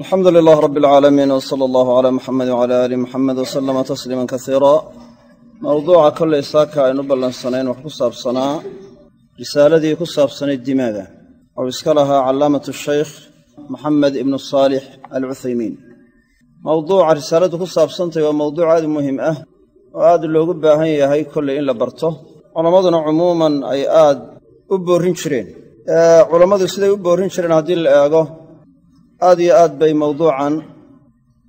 alxamdu lilah rab alcaalamiin w sala allahu calaa muxamed wcala aali muxamed wasalama tasliima kasiira mowduuca kollay saaka aynu ballansanayn wax ku saabsanaa risaaladii ku saabsanayd dimaaga ou iska lahaa callaamatu shaykh maxamed ibnu saalix alcuthaymiin mowduuca risaaladu ku saabsantahy waa mowduuc aad u muhiim ah oo aad loogu baahan yahay kollay in la barto. Culammaduna cumuuman ay aad u boorrin jireen. Culammadu siday u boorrin jireen haddii la aad iyo aad bay mawduucan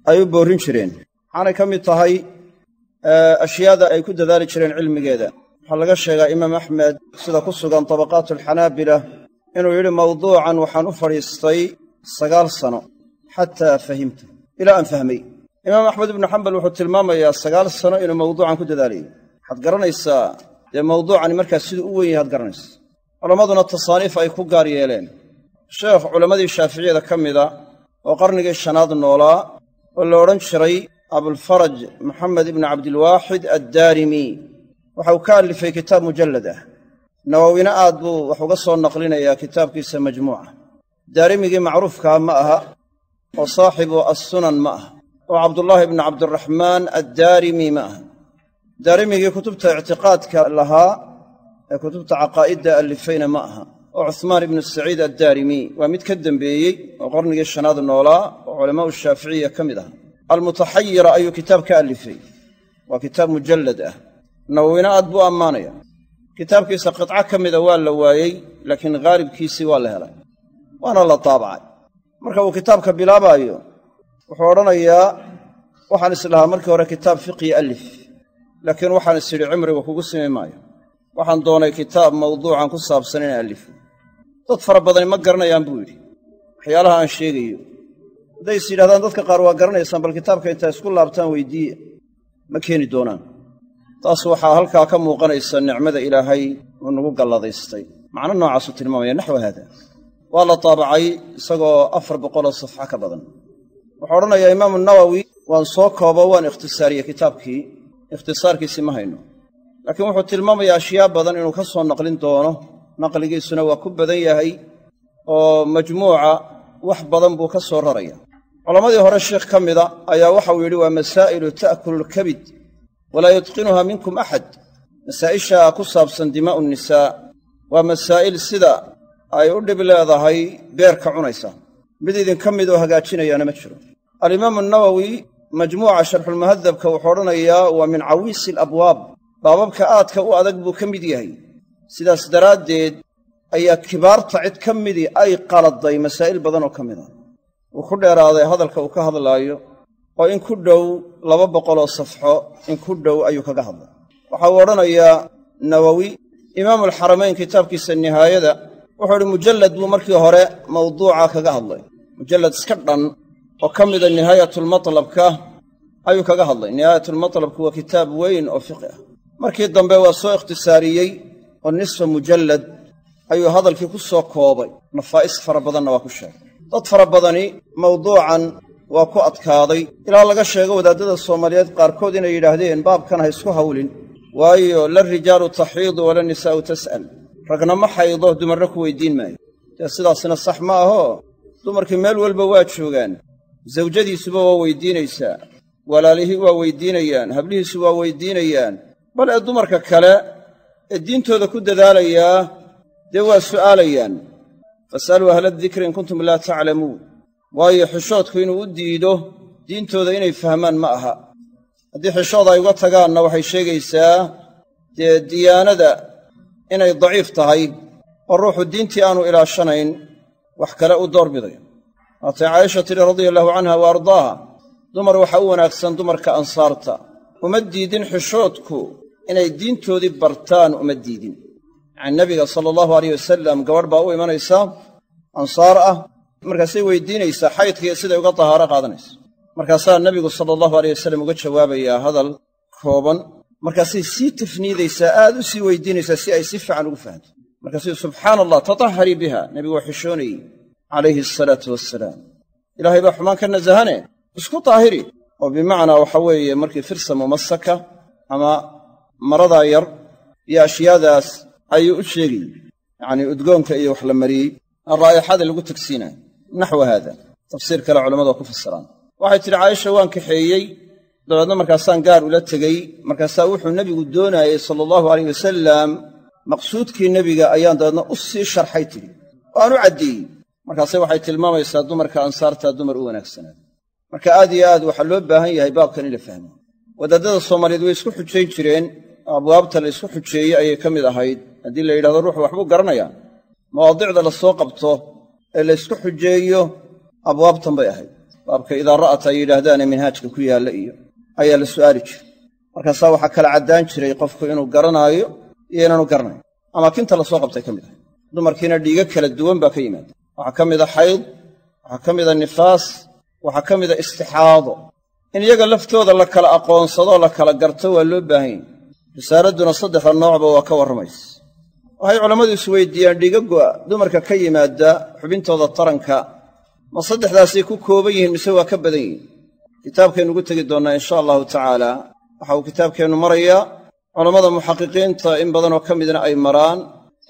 ay u boorrin jireen. Waxaanay ka mid tahay ashyaada ay ku dadaali jireen cilmigeeda. Waxaa laga sheegaa imaam axmed sida ku sugan tabaqaatu alxanaabila inuu yidhi mawduucan waxaan u fadhiistay sagaal sano xataa fahimtu ilaa aan fahmay. Imaam axmed ibnu xambal wuxuu tilmaamayaa sagaal sano inuu mawduucan ku dadaalayay waxaad garanaysaa dee mawduucani markaas siduu u weyn yahay ad garanaysa culammaduna tasaaniif ay ku gaar yeeleen sheekh culammadii shaaficiyada ka mida oo qarnigii shanaad noolaa oo la odhan jiray abulfaraj maxamed ibnu cabdilwaaxid addaarimi. Waxa uu ka allifay kitaab mujallad ah. Nawowina aad buu wax uga soo naqlinayaa kitaabkiisa majmuuca. Daarimigii macruufkaa ma aha oo saaxibu assunan ma aha. Oo cabdullaahi ibnu cabdiraxmaan addaarimi ma aha. Daarimigii kutubta ictiqaadka lahaa ee kutubta caqaa'idda allifayna ma aha oo cuhmaan ibnu saciid addaarimi waa mid ka dembeeyey oo qarnigii shanaad noolaa oo culamaau shaaficiya ka mid aha almutaxayira ayuu kitaab ka allifay. Waa kitaab mujallad ah. Nawowina aad buu ammaanaya. Kitaabkiisa qidco ka mida waa la waayey laakiin haalibkiisii waa la helay. Waana la taabacay. Marka uu kitaabka bilaabaayo wuxuu odhanayaa waxaan islahaa markii hore kitaab fiqhi allif laakiin waxaan is idhi cimriga kugu simi maayo. Waxaan doonay kitaab mawduucan ku saabsan inaan allifo dad fara badani ma garanayaan buu yidhi. Waxyaalaha aan sheegayo. Hadday is yidhahdaan dadka qaar waa garanaysaan bal kitaabka intaa isku laabtaan weyddiiya ma keeni doonaan. Taas waxaa halkaa ka muuqanaysa nicmada ilaahay uu nagu galladaystay. Macno noocaasuu tilmaamaya naxwa haada. Waa la taabacay isagoo afar boqoloo safxa ka badan. Wuxuu odhanayaa imaamu nawowi waan soo koobo waan ikhtisaariyey kitaabkii. Ikhtisaarkiisii ma hayno. Laakiin wuxuu tilmaamayaa ashyaa badan inuu ka soo naqlin doono naqligiisuna waa ku badan yahay oo majmuuca wax badan buu ka soo raraya. Culammadii hore sheikh ka mida ayaa waxau yidhi waa masaa'ilu ta'kulu lkabid walaa yutqinuha minkum axad masaa'isha ku saabsan dimaa'u nisaa waa masaa'il sida ay u dhib leedahay beerka cunaysa. Mid idinka mid oo hagaajinayaana ma jiro. Alimaamu nawowi majmuuca sharxulmuhadabka wuxuu odhanayaa waa min cawiisi alabwaab. Baababka aadka u adag buu ka mid yahay sidaas daraaddeed ayaa kibaarta cid ka midii ay qaladay masaa'il badan oo ka mid a. Wuu ku dheeraaday hadalka uu ka hadlaayo oo in ku dhow laba boqoloo safxo in ku dhow ayuu kaga hadlay. Waxa uu odhanayaa nawowi imaamulxaramayn kitaabkiisa nihaayada wuxuu idhi mujallad buu markii hore mawduuca kaga hadlay. Mujallad iska dhan oo ka mida nihaayatulmatlabka ayuu kaga hadlay. Nihaayatulmatlabku waa kitaab weyn oo fiqi ah. Markii dambe waa soo ikhtisaariyey oo nisfa mujallad ayuu hadalkii ku soo koobay. Nafaa'is fara badanna waa ku sheegay. Dad fara badani mawduucan waa ku adkaaday. Ilaa laga sheego wadaadada soomaaliyeed qaarkood inay yidhaahdeen baabkan ha isku hawlin waayo la rijaalu taxiidu wala nisaa'u tas'al. Ragna ma xaydo dumarna ku weyddiin maayo. Dee sidaasna sax ma ahoo dumarkii meel walba waa joogaan. Sawjadiisuba waa weyddiinaysaa walaalihii waa weyddiinayaan hablihiisu waa weyddiinayaan bal ee dumarka kale ee diintooda ku dadaalayaa dee waa su'aalayaan. Fas'aluu ahla dikri in kuntum laa taclamuun. Waayo xishoodku inuu u diido diintooda inay fahmaan ma aha. Haddii xishood ay uga tagaanna waxay sheegaysaa dee diyaanada inay daciif tahay oo ruuxu diintii aanu ilaashanayn wax kale u doorbidayo waatay caaisha tidhi radia allahu canha wa ardaaha dumar waxaa u wanaagsan dumarka ansaarta. Uma diidin xishoodku inay diintoodii bartaan uma diidin. Yacani nebiga sala allahu alayh wasalam gabadh baa u imanaysa ansaar ah markaasay weydiinaysaa xaydkiiyo siday uga dahaaro qaadanayso markaasaa nebigu sala allahu aleyh wasalam uga jawaabayaa hadal kooban markaasay sii tafniidaysaa aad u sii weydiinaysaa si ay si fiican ugu fahamto markaasuu subxaana allah tatahharii biha nebigu waa xishoonayey calayhi asalaatu wassalaam. Ilaahay baa xumaan ka nasahane isku daahiri oo bimacnaa waxa weeye markii firsa mumasaka ama maradaa yar iyo ashyaadaas ayuu u sheegayey yacnii udgoonka iyo wax la mariyey. Raa'ixada lagu tegsiinayo naxwa haada tafsiir kale culamadu ku fasiraan. Waxay tidhi caaisha waan kaxeeyey. Dabeedna markaasaan gaar ula tegey. Markaasaa wuxuu nebigu doonaayey sala allahu alayh wasalam maqsuudkii nebiga ayaan dabeedna u sii sharxay tidhi. Oo aan u caddeeyey markaase waxay tilmaamaysaa dumarka ansaartaa dumar u wanaagsanaa marka aad iyo aad waxaa loo baahan yahay baabkan in la fahmo. Wadaadada soomaaliyeed way isku xujayn jireen abwaabta la isku xujeeyey ayay ka mid ahayd. Haddii la yidhahdo ruuxu waxbuu garanayaa mawaadicda la soo qabto ee la ysku xujeeyo abwaabtan bay ahayd. Baabka idaa ra'at ay yidhaahdaane minhaajka ku yaalla iyo ayaa la su'aali jiray. Markaasaa waxaa kala caddaan jiray qofku inuu garanaayo iyo inaanu garanayn amaakinta la soo qabtay ka mid ahay dumarkiina dhiigo kala duwan baa ka yimaada. Waxaa ka mida xayd waxaa ka mida nifaas waxaa ka mida istixaado. In iyaga laftooda la kala aqoonsadoo la kala garto waa loo baahan yahy risaaladduna saddexda noocba waa ka warramaysa waxay culammadu isweydiiyaan dhiigagga dumarka ka yimaada xubintooda taranka ma saddexdaasay ku kooban yihiin mise waa ka badan yihiin? Kitaabkaynu ugu tegi doonnaa insha allahu tacaala waxa uu kitaabkeennu marayaa culammada muxaqiqiinta in badanoo ka midna ay maraan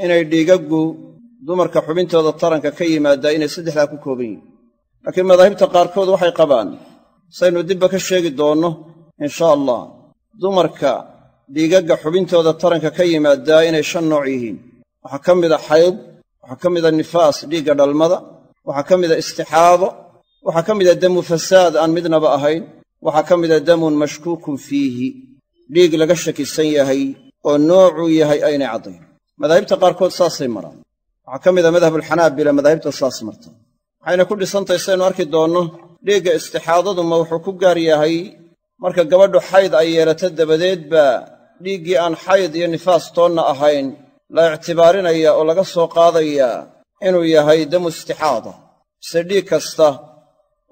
inay dhiigaggu dumarka xubintooda taranka ka yimaaddaa inay saddexdaa ku kooban yihiin. Laakiin madaahibta qaarkood waxay qabaan saynu dibba ka sheegi doonno insha allah dumarka dhiigagga xubintooda taranka ka yimaaddaa inay shan nooc yihiin. Waxaa ka mida xayd waxaa ka mida nifaas dhiigga dhalmada waxaa ka mida istixaado waxaa ka mida damu fasaad aan midnaba ahayn waxaa ka mida damun mashkuukun fiihi. Dhiig laga shakisan yahay oo noocuu yahay aynay caddayn. Madaahibta qaarkood saasay maraan. Waxaa ka mida madhabulxanaabila madaahibta saas marta. Waxayna ku dhisantahay saynu arki doonno dhiigga istixaadadu ma wuxuu ku gaar yahay marka gabadhu xayd ay yeelato dabadeed baa dhiiggii aan xayd iyo nifaas toonna ahayn la ictibaarinaya oo laga soo qaadayaa inuu yahay damu istixaada mise dhiig kasta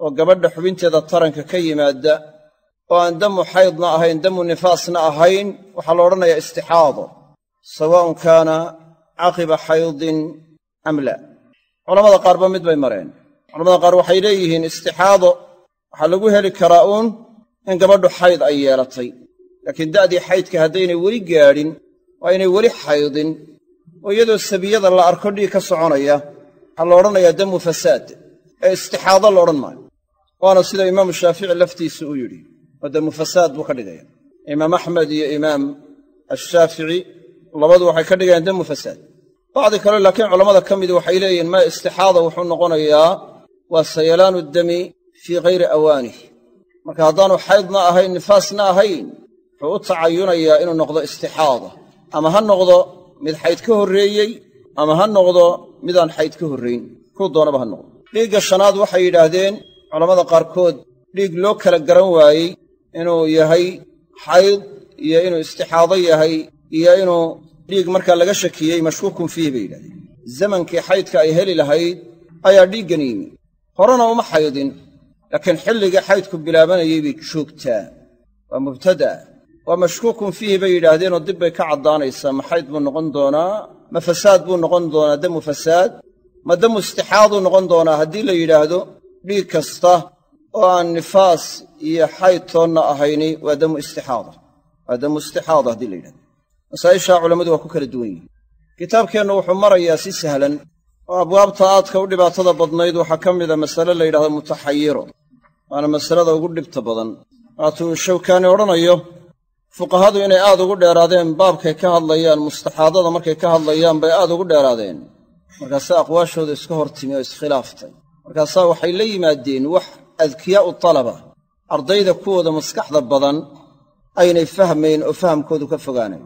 oo gabadha xubinteeda taranka ka yimaadda oo aan damu xaydna ahayn damu nifaasna ahayn waxaa la odhanayaa istixaado sawaa'un kaana caqiba xaydin am laa culamada qaarba mid bay mareen. Culamada qaar waxay leeyihiin istixaado waxaa lagu heli karaa uun in gabadhu xayd ay yeelatay laakiin da'dii xaydka haddaynay weli gaadhin waa inay weli xaydin oo iyadoo sabiyada la arko dhiig ka soconaya waxaa la odhanayaa damu fasaad ee istixaado la odhan maayo. Waana sida imaamu shaafici laftiisa uu yidhi oo damu fasaad buu ka dhigaya. Imaam axmed iyo imaam ashaafici labadu waxay ka dhigayaan damu fasaad. Bacdi kale laakiin culammada ka midi waxay leeyihiin maa istixaada wuxuu noqonayaa waa sayalaanu dami fii hayri awaanih marka haddaanu xaydna ahayn nifaasna ahayn wuxuu u tacayunayaa inuu noqdo istixaada ama ha noqdo mid xayd ka horreeyey ama ha noqdo midaan xayd ka horrayn kuu doonaba ha noqdo. Dhiigga shanaad waxay yidhaahdeen culammada qaarkood dhiig loo kala garan waayey inuu yahay xayd iyo inuu istixaado yahay iyo inuu dhiig markaa laga shakiyey mashkuukun fiihi bay yidhahdeen zamankii xaydka ay heli lahayd ayaa dhiiggan yimi. Horena uma xaydin laakiin xilligii xaydku bilaabanayay bay joogtaa. Waa mubtada waa mashkuukun fiihi bay yidhaahdeenoo dib bay ka caddaanaysaa. Ma xayd buu noqon doonaa? Ma fasaad buu noqon doonaa? Damu fasaad? Ma damu istixaaduu noqon doonaa? Haddii la yidhaahdo dhiig kasta oo aan nifaas iyo xayd toonna ahayni waa damu istixaada waa damu istixaada haddii la yidhahdo masaa'ishaa culammadu waa ku kala duwan yihiin kitaabkeennu wuxuu marayaa si sahlan oo abwaabta aadka u dhibaatada badnayd waxaa ka mida masale la yidhahdo mutaxayiro. Waana masalada ugu dhibta badan. Waatuu shawkaani odhanayo fuqahadu inay aad ugu dheeraadeen baabkay ka hadlayaan mustaxaadada markay ka hadlayaan bay aad ugu dheeraadeen. Markaasaa aqwaashooda iska hor timi oo iskhilaaftay markaasaa waxay la yimaadeen wax adkiyaa'u talaba. Ardayda kuwooda maskaxda badan aynay fahmayn oo fahamkoodu ka fogaanayn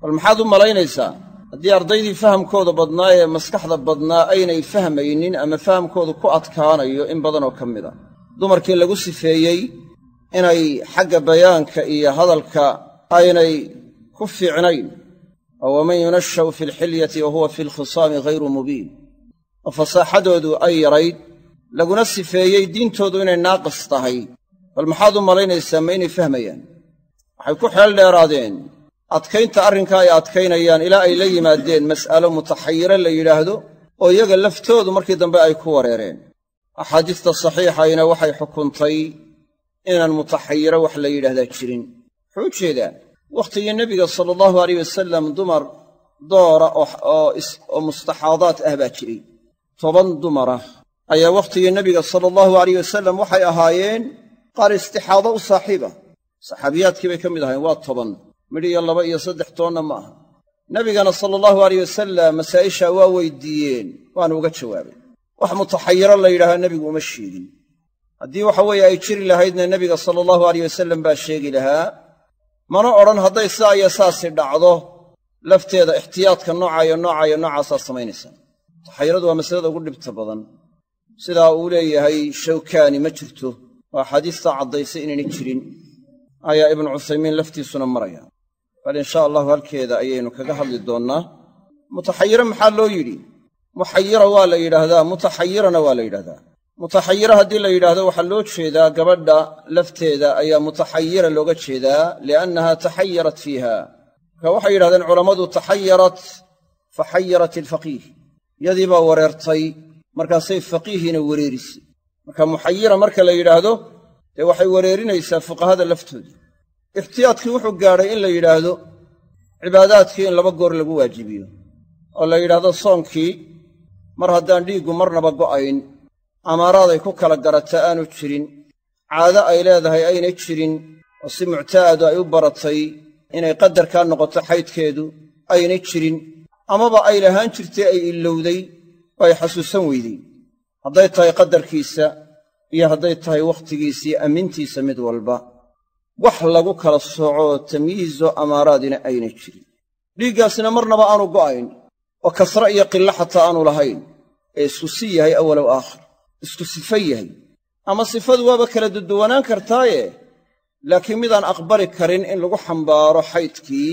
bal maxaad u malaynaysaa? Haddii ardaydii fahamkooda badnaa ee maskaxda badnaa aynay fahmaynin ama fahamkoodu ku adkaanayo in badanoo ka mid a. Dumarkii lagu sifeeyey inay xagga bayaanka iyo hadalka aynay ku fiicnayn. Oo waman yunasha'u fi alxilyati wa huwa fi alkhisaami ghayru mubiin. Oo fasaaxadoodu ay yarayd laguna sifeeyey diintoodu inay naaqis tahay. Bal maxaad u malaynaysaa ma inay fahmayaan? Waxay ku xeel dheeraadeen adkaynta arrinkaa ay adkaynayaan ilaa ay la yimaadeen mas'alo mutaxayire la yidhaahdo oo iyaga laftoodu markii dambe ay ku wareereen. Axaadiista saxiixayna waxay xukuntay inaan mutaxayiro wax la yidhahdaa jirin. Wuxuu u jeedaa wakhtigii nebiga sala allahu alayh wasalam dumar doora oo mustaxaadaat ah baa jiray. Toban dumarah ayaa wakhtigii nebiga sala allahu alayh wasalam waxay ahaayeen qaar istixaado u saaxiiba. Saxaabiyaadkii bay ka mid ahayen waa toban. Midh iyo laba iyo saddex toonna ma aha. Nebigana sala allahu alayh wasalam masaa'ishaa waa weydiiyeen waanu uga jawaabay. Wax mutaxayiro la yidhaahaa nebigu uma sheegin haddii waxa weeye ay jiri lahaydna nebiga sala allahu alayh wasalam baa sheegi lahaa mana odhan hadday sidaa iyo saasi dhacdo lafteeda ixtiyaadka nooca iyo nooca iyo noocaasaa samaynaysaa mutaxayiradu waa masalada ugu dhibta badan. Sidaa uu leeyahay shawkaani ma jirto. Oo axaadiistaa caddaysay inayna jirin ayaa ibnu cuthaymiin laftiisuna maraya. Bal insha allahu halkeeda ayaynu kaga hadli doonnaa. Mutaxayiro maxaa loo yidhi? Muxayira waa la yidhaahdaa mutaxayirana waa la yidhahdaa mutaxayira haddii la yidhaahdo waxaa loo jeedaa gabadha lafteeda ayaa mutaxayira looga jeedaa liannaha taxayarat fiiha. Marka waxay yidhahdeen culammadu taxayarat faxayarat ilfaqiih. Yadii baa wareertay markaasay faqiihiina wereerisay marka muxayira marka la yidhaahdo dee waxay wereerinaysaa fuqahada laftooda. Ixtiyaadkii wuxuu gaadhay in la yidhaahdo cibaadaadkii in laba goor lagu waajibiyo. Oo la yidhaahdo soonkii mar haddaan dhiiggu marnaba go'ayn amaaraaday ku kala garata aanu jirin. Caado ay leedahay aynay jirin. Oo si muctaadu ay u baratay inay qadarkaa noqoto xaydkeedu aynay jirin. Amaba ay lahaan jirtay ay ilowday oo ay xasuusan weydey. Hadday tahay qadarkiisa iyo hadday tahay wakhtigiisii ammintiisa mid walba. Wax lagu kala soocoo tamyiizo amaaraadina aynay jirin. Dhiiggaasina marnaba aanu go'ayn oo kasre iyo qillo xataa aanu lahayn. Ee isku si yahay awalow aakhir isku sifo yahay. Ama sifadu waaba kala duduwanaan kartaaye? Laakiin midaan aqbali karin in lagu xambaaro xaydkii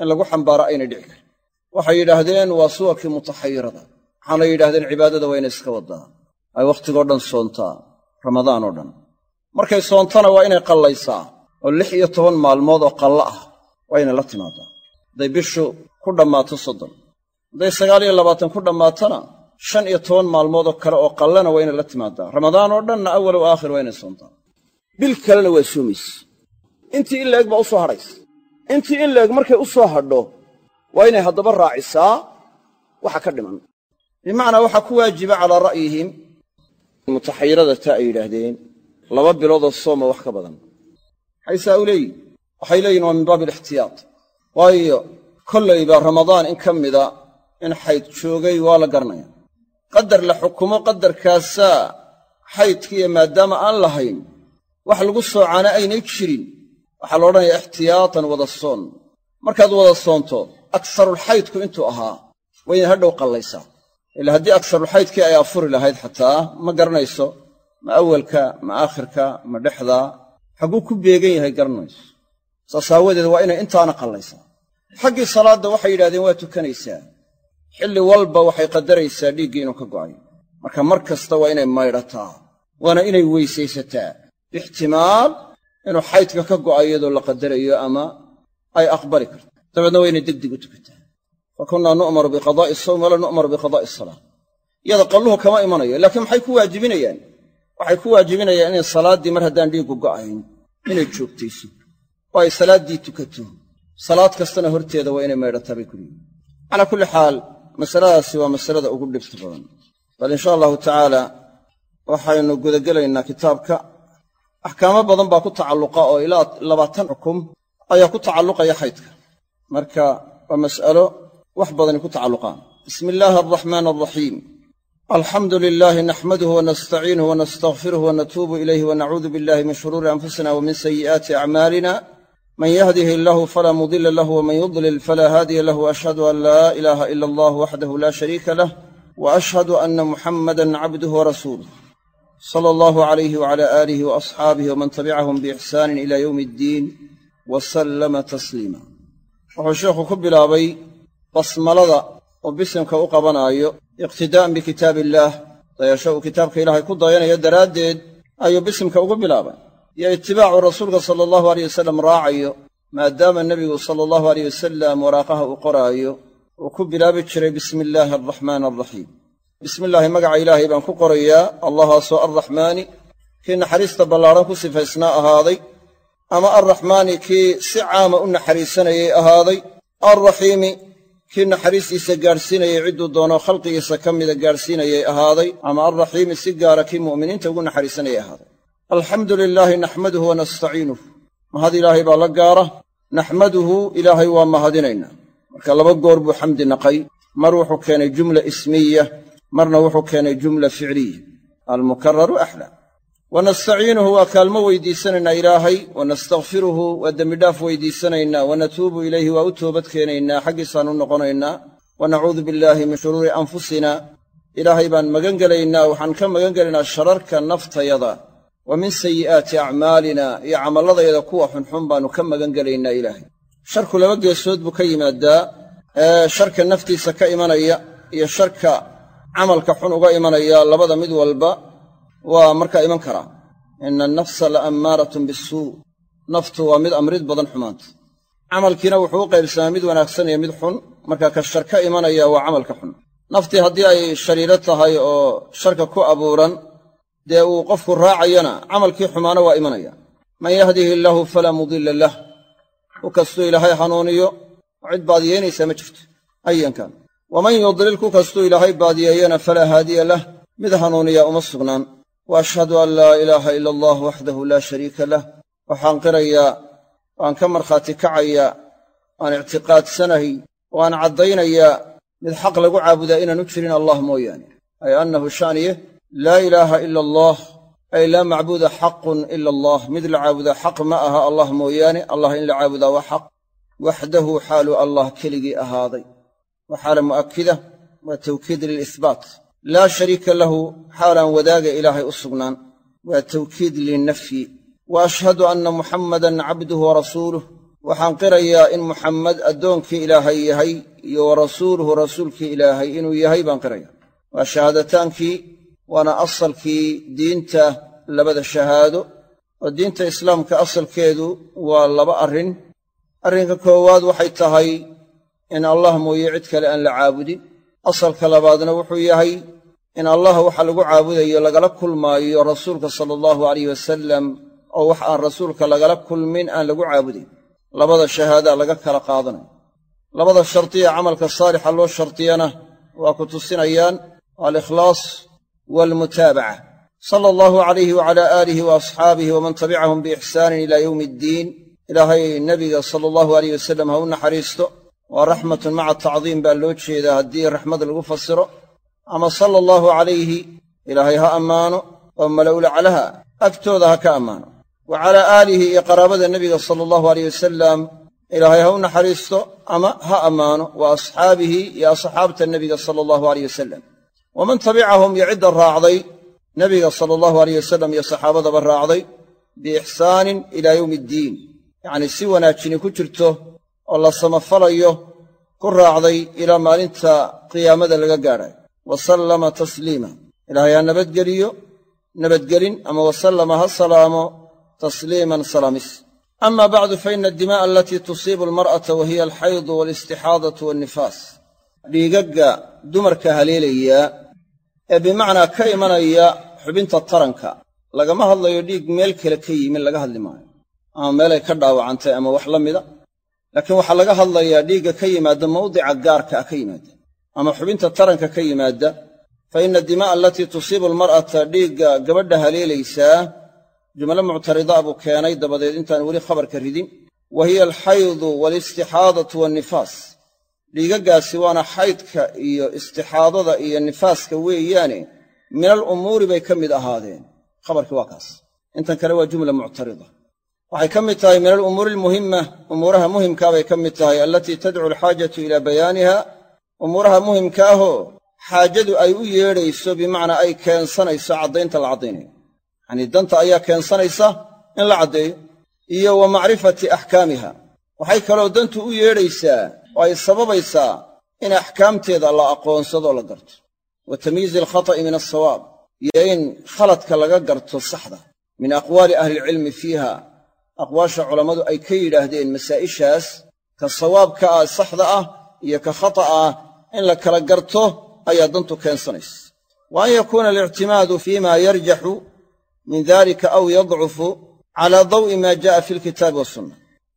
in lagu xambaaro aynay dhici karin. Waxay yidhaahdeen waa suwarkii mutaxayirada. Waxaana yidhahdeen cibaadada waa inay iska waddaa ay wakhtigoo dhan soontaa ramadaan oo dhan. Markay soontana waa inay qallaysaa oo lix iyo toban maalmood oo qallo ah waa inay la timaadaa. Hadday bishu ku dhammaato soddon hadday sagaal iyo labaatan ku dhammaatona shan iyo toban maalmood oo kale oo qallana waa inay la timaadaa ramadaan oo dhanna awalow aakhir waa inay soontaa. Bil kalena waa soomayse intii in laeg baa u soo hadhaysa. Intii in laeg markay u soo hadho waa inay haddaba raacisaa waxa ka dhiman. Bimacnaa waxaa ku waajiba calaa ra'yihim. Mutaxayirada taa ay yidhaahdeen laba biloodoo sooma wax ka badan. Maxay saa u leeyihiin waxay leeyihiin waa min baabi alixtiyaad waayo kollayba ramadaan in ka mida in xayd joogay waa la garanaya qadar la xukumo qadarkaasaa xaydkiiyo maadaama aan lahayn wax lagu soocaana aynay jirin. Waxaa la odhanayaa ixtiyaatan wada soon. Markaad wada soonto agsarulxaydku intuu ahaa waa inaad hadhow qallaysaa. Ila haddii agsarulxaydkii ay afuri lahayd xataa ma garanayso ma awalka ma aakhirka ma dhexdaa xagguu ku beegan yahay garanayso. Saas aawadeed waa inay intaana qallaysaa. Xaggii salaadda waxay yidhahdeen waa tukanaysaa xilli walba waxay qadaraysaa dhiiggii inuu ka go'ay. Marka mar kasta waa inay maydhataa waana inay weysaysataa. Ixtimaal inuu xaydka ka go'a iyadoo la qadarayo ama ay aqbali karto. Dabeedna waa inay degdeg u tukataa. Fa kunnaa nu'maru biqadaa'i asawm walaa nu'maru biqadaa'i asalaa iyada qalluhu kama imanayo laakiin maxay ku waajibinayaan. Waxay ku waajibinayaan inay salaaddii mar haddaan dhiiggu go'ayn inay joogtayso. Oo ay salaaddii tukato. Salaad kastana horteeda waa inay maydhataa bay ku leeyihiin calaa kulli xaal masaladaasi waa masalada ugu dhibta badan. Bal insha allahu tacaala waxaynu gudagelaynaa kitaabka. Axkaamo badan baa ku tacalluqa oo ilaa labaatan xukum ayaa ku tacalluqaya xaydka. Marka waa mas'alo wax badani ku tacalluqaan. Bismi illaahi alraxmaan alraxiim alxamdu lilaahi naxmaduhu wanastaciinuhu wanastakfiruhu wanatuubu ilayhi wanacuudu billahi min shuruuri anfusina wa min sayi'aati acmaalina falaa mudila lahu waman yudlil falaa haadiya lahu ashhadu an laa ilaaha ila allah waxdahu laa shariika lah wa ashhadu anna muxammadan cabduhu warasuuluh sala allahu calayhi wacala aalihi wa asxaabihi waman tabicahum biixsaanin ila yowmi iddiin wa sallama tasliima wuxuu sheekhu ku bilaabay basmalada oo bisimka u qabanaayo iqtidaa'an bikitaab illaah dayasho uu kitaabka ilaahay ku dayanayo daraaddeed ayuu bisimka ugu bilaabay iyo itibaacu rasuulka sala allahu aleyh wasalam raacayo maadaama nebigu sala allahu aleyh wasalam waraaqaha uu qoraayo uu ku bilaabi jiray bismi illaahi alraxmaan alraxiim bismi illaahi magaca ilaahay baan ku qorayaa allahaasoo arraxmaani kii naxariista ballaadhan ku sifaysnaa ahaaday ama arraxmaani kii si caama u naxariisanayay ahaaday alraxiimi kii naxariistiisa gaadhsiinayay cidduu doono khalqigiisa ka mida gaadhsiinayay ahaaday ama alraxiimi si gaara kii mu'miniinta ugu naxariisanayay ahaaday alxamdu lilaahi naxmaduhu wa nastaciinuh mahad ilaahay baa la gaara. Naxmaduhu ilaahay waa mahadinaynaa marka laba goor buu xamdi naqay. Mar wuxuu keenay jumla ismiya marna wuxuu keenay jumla ficliya. Almukararu axlaa wa nastaciinuhu waa kaalmo weydiisanaynaa ilaahay. Wa nastakfiruhu waa dembidhaaf weydiisanaynaa wa natuubu ilayhi waa u toobad keenaynaa xaggiisaan u noqonaynaa wa nacuudu billaahi min shuruuri anfusina. Ilaahay baan magan gelaynaa waxaan ka magan shararka naftayada wa min sayi'aati acmaalina iyo camalladayada kuwa xunxun baannu ka magan gelaynaa ilaahay sharku laba geesood buu ka yimaadaa ee sharka naftiisa ka imanaya iyo sharka camalka xun uga imanaya labada mid walba waa markaa iman karaa ina annafsa la ammaaratun bisuu naftu waa mid amrid badan xumaanta camalkiina wuxuu u qaybsamaa mid wanaagsan iyo mid xun marka ka shar ka imanaya waa camalka xun naftii haddii ay shariiro tahay oo sharka ku abuuran dee uu qofku raacayana camalkii xumaana waa imanaya. Man yahdihi illaahu falaa mudilla lah. Ku kastuu ilaahay hanuuniyo cid baadiyeynaysaa ma jirto ayankan waman yudlil ku kastuu ilaahay baadiyeeyana falaa haadiya lah. Mid hanuuniya uma sugnaan. Wa ashhadu an laa ilaaha ila allah waxdahu laa shariika lah. Waxaan qirayaa waan ka markhaati kacayaa waan ictiqaadsanahay waan caddaynayaa. Mid xaq lagu caabudaa inaanu jirin allah mooyaane. Ay annahu sha'niye laa ilaaha ila allah ay laa macbuuda xaqun ila allah mid la caabudaa xaq ma aha allah mooyaane allah in la caabudaa waa xaq waxdahu xaalu allah keligii ahaaday. Waa xaala mu'akida waa tawkiid lilihbaat laa shariika lahu xaalaan wadaaga ilaahay u sugnaan. Waa tawkiid lilnafyi wa ashhadu anna muxammadan cabduhu wa rasuuluh. Waxaan qirayaa in muxammed addoonkii ilaahay yahay iyo wa rasuuluhu rasuulkii ilaahay inuu yahay baan qiraya. Waa shahaadataankii waana asalkii diinta labada shahaado. Oo diinta islaamka asalkeedu waa laba arrin. Arrinka koowaad waxay tahay in allah mooye cid kale aan la caabudin asalka labaadna wuxuu yahay in allah waxa lagu caabudayo lagala kulmaayo rasuulka sala allahu alayh wasalam oo wax aan rasuulka lagala kulmin aan lagu caabudayn labada shahaadaa laga kala qaadanayo. Labada shardiya camalka saalixa loo shardiyana waa ku tusinayaan alikhlaas waalmutaabaca sala allahu calayhi wacalaa aalihi wa asxaabihi waman tabicahum biixsaanin ilaa yowmi iddiin ilaahay nebiga sala allahu alayh wasalam ha u naxariisto waa raxmatun maca tacdiim baa loo jeedaa haddii raxmad lagu fasiro ama sala allahu calayhi ilaahay ha ammaano oo malowlaclaha agtooda ha ka ammaano wa calaa aalihi iyo qaraabada nebiga sala allahu alayh wasalam ilaahay ha u naxariisto ama ha ammaano wa asxaabihi iyo asxaabta nebiga sala allahu alayh wasalam waman tabicahum iyo cidda raacday nebiga sala allahu alayh wasalam iyo saxaabadaba raacday biixsaanin ilaa yowmi iddiin yacnii si wanaajini ku jirto oo la samafalayo ku raacday ilaa maalinta qiyaamada laga gaadhayo wa sallama tasliima ilaahay ha nabadgeliyo nabadgelin ama wasallama ha salaamo tasliiman salaamis ama bacdu fa ina addima'a alatii tusiibu almar'ata wa hiya alxaydu waalistixaadatu waannifaas dhiigagga dumarka haleelayaa ee bimacnaa ka imanaya xubinta taranka lagama hadlayo dhiig meel kale ka yimin laga hadli maayo. Ama meelay ka dhaawacantay ama wax la mida. Laakiin waxaa laga hadlayaa dhiigga ka yimaadda mawdica gaarka ah ka yimaadda ama xubinta taranka ka yimaadda fa ina addima'a alatii tusiibu almar'ata dhiigga gabadha haleelaysaa jumlo muctaridaa buu keenay dabadeed intaan weli khabarka ridin wa hiya alxaydu waalistixaadatu waannifaas dhiigaggaasi waana xaydka iyo istixaadada iyo nifaaska weeyaane min al umuuri bay ka mid ahaadeen. Khabarkii waa kaas. Intan kale waa jumla muctarida. Waxay ka mid tahay min alumuuri almuhima umuuraha muhimkaa bay ka mid tahay allatii tadcu alxaajatu ilaa bayaaniha. Umuuraha muhimka ahoo xaajadu ay u yeedhayso bimacnaa ay keensanayso caddaynta la caddaynayo. Yacnii danta ayaa keensanaysa in la caddeeyo. Iyo wa macrifati axkaamiha. Waxay kaloo dantu u yeedhaysaa oo ay sababaysaa in axkaamteeda la aqoonsado la garto. Wa tamyiizi alkhata'i min alsawaab iyo in khaladka laga garto saxda. Min aqwaali ahlilcilmi fiiha aqwaasha culammadu ay ka yidhaahdeen masaa'ishaas ka sawaabka ah saxda ah iyo ka khata'a ah in la kala garto ayaa dantu keensanaysa. Wa an yakuuna alictimaadu fiima yarjaxu min dalika aw yadcufu calaa daw'i maa jaa'a fi alkitaabi wasunna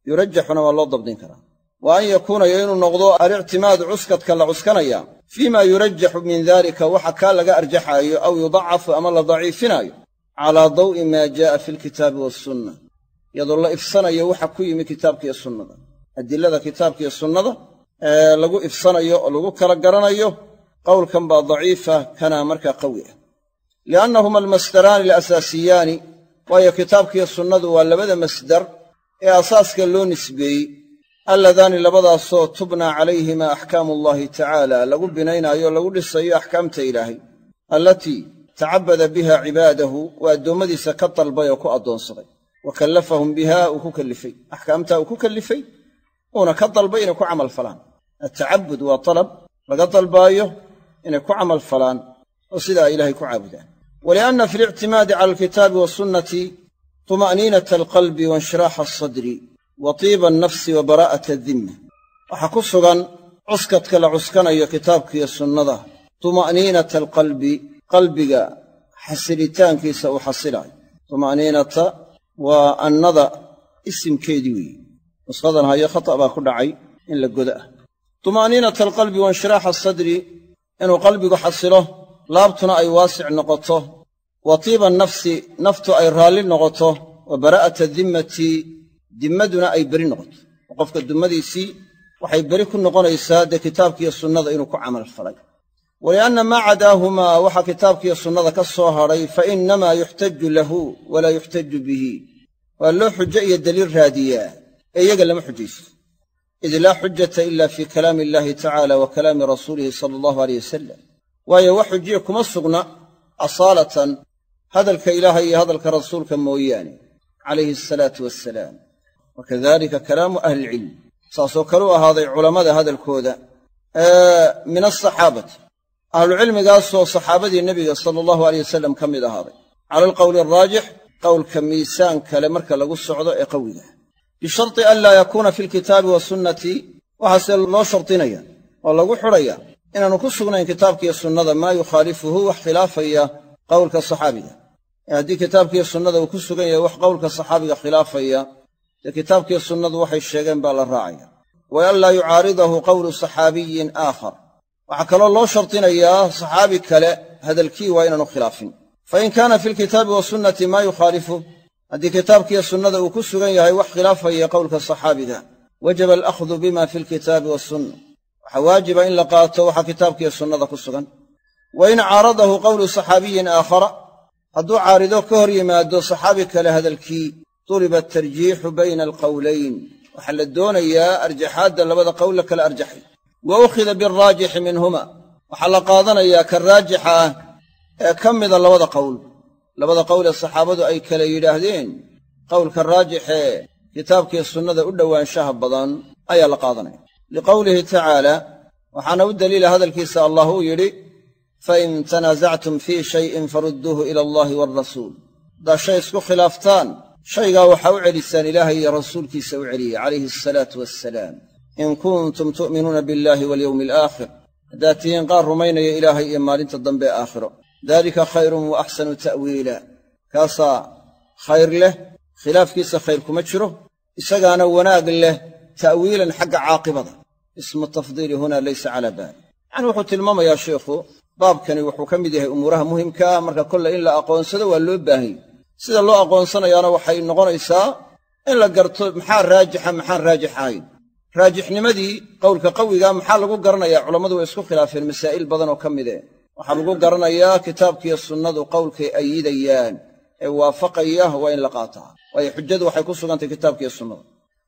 yurajaxuna waa loo dabdin karaa wa an yakuuna yo inuu noqdo alictimaadu cuskadka la cuskanaya fii ma yurajaxu min dalika waxa kaa laga arjaxaayo aw yudacafu ama la daciifinaayo calaa daw'i maa jaa'a fi alkitaabi waasunna iyadoo la ifsanayo waxa ku yimi kitaabkiiyo sunnada. Adilada kitaabkiiyo sunnada ee lagu ifsanayo oo lagu kala garanayo qowlkan baa daciifa kanaa markaa qawi ah. Liannahuma almasdaraani alasaasiyaani waayo kitaabkiiyo sunnadu waa labada masdar ee asaaska loo nisbeeyey alladaani labadaasoo tubnaa calayhimaa axkaamu allahi tacaala lagu binaynaayo lagu dhisayo axkaamta ilaahay allatii tacabada biha cibaadahu waa addoommadiisa ka dalbay oo ku addoonsaday. Wa kallafahum biha uu ku kallifay. Axkaamtaa uu ku kallifay uuna ka dalbay inay ku camal falaan. Attacabud waa dalab laga dalbaayo inay ku camal falaan oo sidaa ilaahay ku caabudaan. Walianna fi alictimaadi cala alkitaabi waasunnati tuma'niinata alqalbi wainshiraaxa alsadri wa tiiba alnafsi wa baraa'ata adimma waxaa ku sugan cuskadka la cuskanayo kitaabkiiyo sunnada tuma'niinata alqalbi qalbiga xasilitaankiisa uu xasilaayo tuma'niinata waa annada isimkeedii weeye nushadan hayo khata' baa ku dhacay in la godo ah tuma'niinata alqalbi wainshiraaxa asadri inuu qalbigu xasilo laabtuna ay waasic noqoto wa tiiba nafsi naftu ay raalli noqoto wa baraa'ata dimmati dimmaduna ay beri noqoto oo qofka dummadiisii waxay beri ku noqonaysaa dee kitaabkiiyo sunnada inuu ku camal falay. Walianna maa cadaahumaa waxaa kitaabkiiyo sunnada ka soo hadhay fa innamaa yuxtaju lahu walaa yuxtaju bihi. Waa loo xujo iyo daliil raadiyaa ee iyaga lama xujayso id laa xujata ila fii kalaami illahi tacaala wa kalaami rasuulihi sala allahu aleyh wasalam waayo wax xujiya kuma sugna asaalatan hadalka ilaahay iyo hadalka rasuulka mooyaane calayhi asalaatu wassalaam wa kadalika kalaamu ahlilcilm saasoo kale u ahaaday culammada hadalkooda min asaxaabati ahlucilmigaasoo saxaabadii nebiga sala allahu aleyh wasalam ka mid ahaaday cala alqowli alraajix qowlka miisaan kale marka lagu socdo ee qawiga bisharti an laa yakuuna fi lkitaabi wasunnati waxaase loo shardinaya oo lagu xidhaya inaanu ku sugnayn kitaabkiiyo sunnada maa yukhaalifuhu wax khilaafaya qowlka saxaabiga ee haddii kitaabkiiyo sunnada uu ku sugan yahay wax qowlka saxaabiga khilaafaya dee kitaabkiiyo sunnadu waxay sheegeen baa la raacaya. Wa an laa yucaaridahu qowlu saxaabiyin aakhar. Waxaa kaloo loo shardinayaa saxaabi kale hadalkii waa inaanu khilaafin. Fa in kaana fi lkitaabi wasunnati maa yukhaalifu haddii kitaabkiiyo sunnada uu ku sugan yahay wax khilaafaya qowlka saxaabiga. Wajaba alakhdu bima fi lkitaabi wasunna waxaa waajiba in la qaato waxa kitaabkiiyo sunnada ku sugan. Wa in caaradahu qowlu saxaabiyin aakhara. Hadduu caarido ka hor yimaado saxaabi kale hadalkii tuliba atarjiixu bayna alqowlayn waxaa la doonayaa arjaxaadda labada qowl la kala arjaxay wa ukhida bialraajixi minhuma waxaa la qaadanayaa ka raajixa ah ee ka mida labada qowl labada qowl ee saxaabadu ay kale yidhaahdeen qowlka raajixee kitaabkii sunnada u dhowaanshaha badan ayaa la qaadanaya liqowlihi tacaala waxaana u daliila hadalkiisa allah uu yidhi fain tanaasactum fii shayin farudduuhu ila allahi waalrasuul haddaad shay isku khilaaftaan shaygaa waxaa u celisaan ilaahay iyo rasuulkiisa u celiyey calayhi asalaatu wassalaam. In kuntum tu'minuuna biاllahi walyowmi alaakhir haddaad tihiin qaar rumaynaya ilaahay iyo maalinta dambe ee aakhiro. Dalika khayrun wa axsanu ta'wiila. Kaasaa khayr leh khilaafkiisa khayr kuma jiro isagaana wanaag leh ta'wiilan xagga caaqibada. Ismu tafdiili huna laysa calaa baali yacni wuxuu tilmaamayaa sheikhu baabkani wuxuu ka mid yahay umuuraha muhimka ah marka kolle in la aqoonsado waa loo baahanya sida loo aqoonsanayaana waxay noqonaysaa in la garto maxaa raajixa maxaan raajix ahayn. Raajixnimadii qowlka qawiga maxaa lagu garanayaa? Culammadu way isku khilaafeen masaa'il badan oo ka mide waxaa lagu garanayaa kitaabkiiyo sunnadu qowlkay ayidayaan ee waafaqaya waa in la qaataa. Waayo xujadu waxay ku sugantay kitaabkiiyo sunnada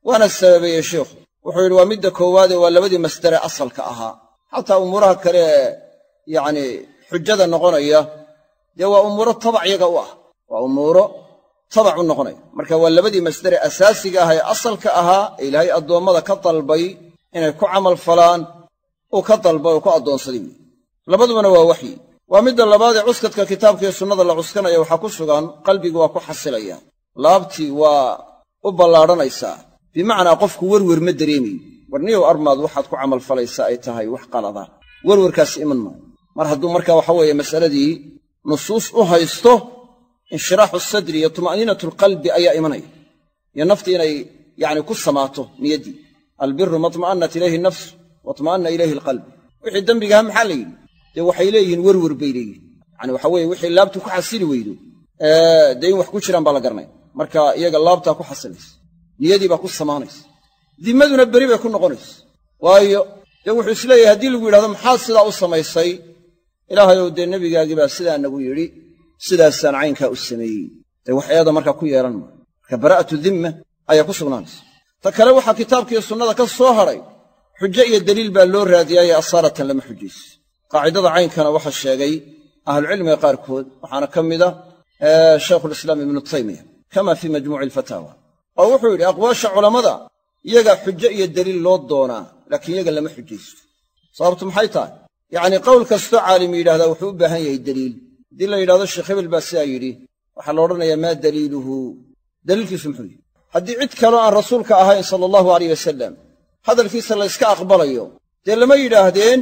waana sababeeyey sheikhu wuxuu yidhi waa midda koowaade waa labadii masdare asalka ahaa. Xataa umuuraha kale ee xujada noqonaya dee waa umuuro tabac yaga u ah waa umuuro tabac u noqonaya marka waa labadii masdare asaasiga ah ee asalka ahaa ee ilaahay addoommada ka dalbay inay ku camal falaan uu ka dalbay oo ku addoonsaday. Weyi labadubana waa waxyi. Waa midda labaad ee cuskadka kitaabkaiyo sunnada la cuskanaya waxaa ku sugan qalbigu waa ku xasilaya. Laabtii waa u ballaadhanaysaa bimacnaa qofku werwer ma dareemayo warniyow armaad waxaad ku camalfalaysaa ay tahay wax qalada. Werwarkaasi iman maayo. Mar hadduu marka waxa weeye masaladii nusuus u haysto inshiraaxu sadri iyo tuma'niinatu alqalbi ayaa imanaya. Iyo naftii inay yacni ku samaato niyaddii albiru maطma'anat ilayhi nafs waطma'anna ilayhi alqalb wixii dembigaha maxaa la yidhi? Dee waxay leeyihiin werwer bay leeyihiin yani waxa weeye wixii laabtu ku xasili weydo. Dee in wax ku jiraan baa la garanaya marka iyaga laabtaa ku xasilaysa niyadii baa ku samaanaysa. Dimmaduna beri bay ku noqonaysa. Waayo dee wuxuu is leeyahay haddii lagu yidhahdo maxaad sidaa u samaysay? Ilaahayow dee nebigaagii baa sidaa nagu yidhi sidaasaan caynkaa u sameeyey. Dee wax eeda markaa ku yeelan maa marka bara'atu dimma ayaa ku sugnaanaysa. Ta kale waxaa kitaabkiiyo sunnada ka soo hadhay xujo iyo deliil baa loo raadiyaaye asaaratan lama xujayso qaacidada caynkana waxaa sheegay ahlucilmiga qaarkood waxaana ka mida shaykhulislaam ibnu taymiya kama fii majmuuci alfataawa oo wuxuu yidhi aqwaasha culammada iyagaa xujo iyo deliil loo doonaa laakiin iyaga lama xujaysto. Sababtu maxay tahay? Yacnii qowl kastoo caalimi yidhahdaa wuxuu u baahan yahay deliil haddii la yidhahdo sheekh hebel baa sidaa yidhi waxaa la odhanayaa maa daliiluhu? Daliilkiisu muxuu yihi haddii cid kaloo aan rasuulka ahayn sala allahu alayh wasalam hadalkiisa la yska aqbalayo dee lama yidhaahdeen?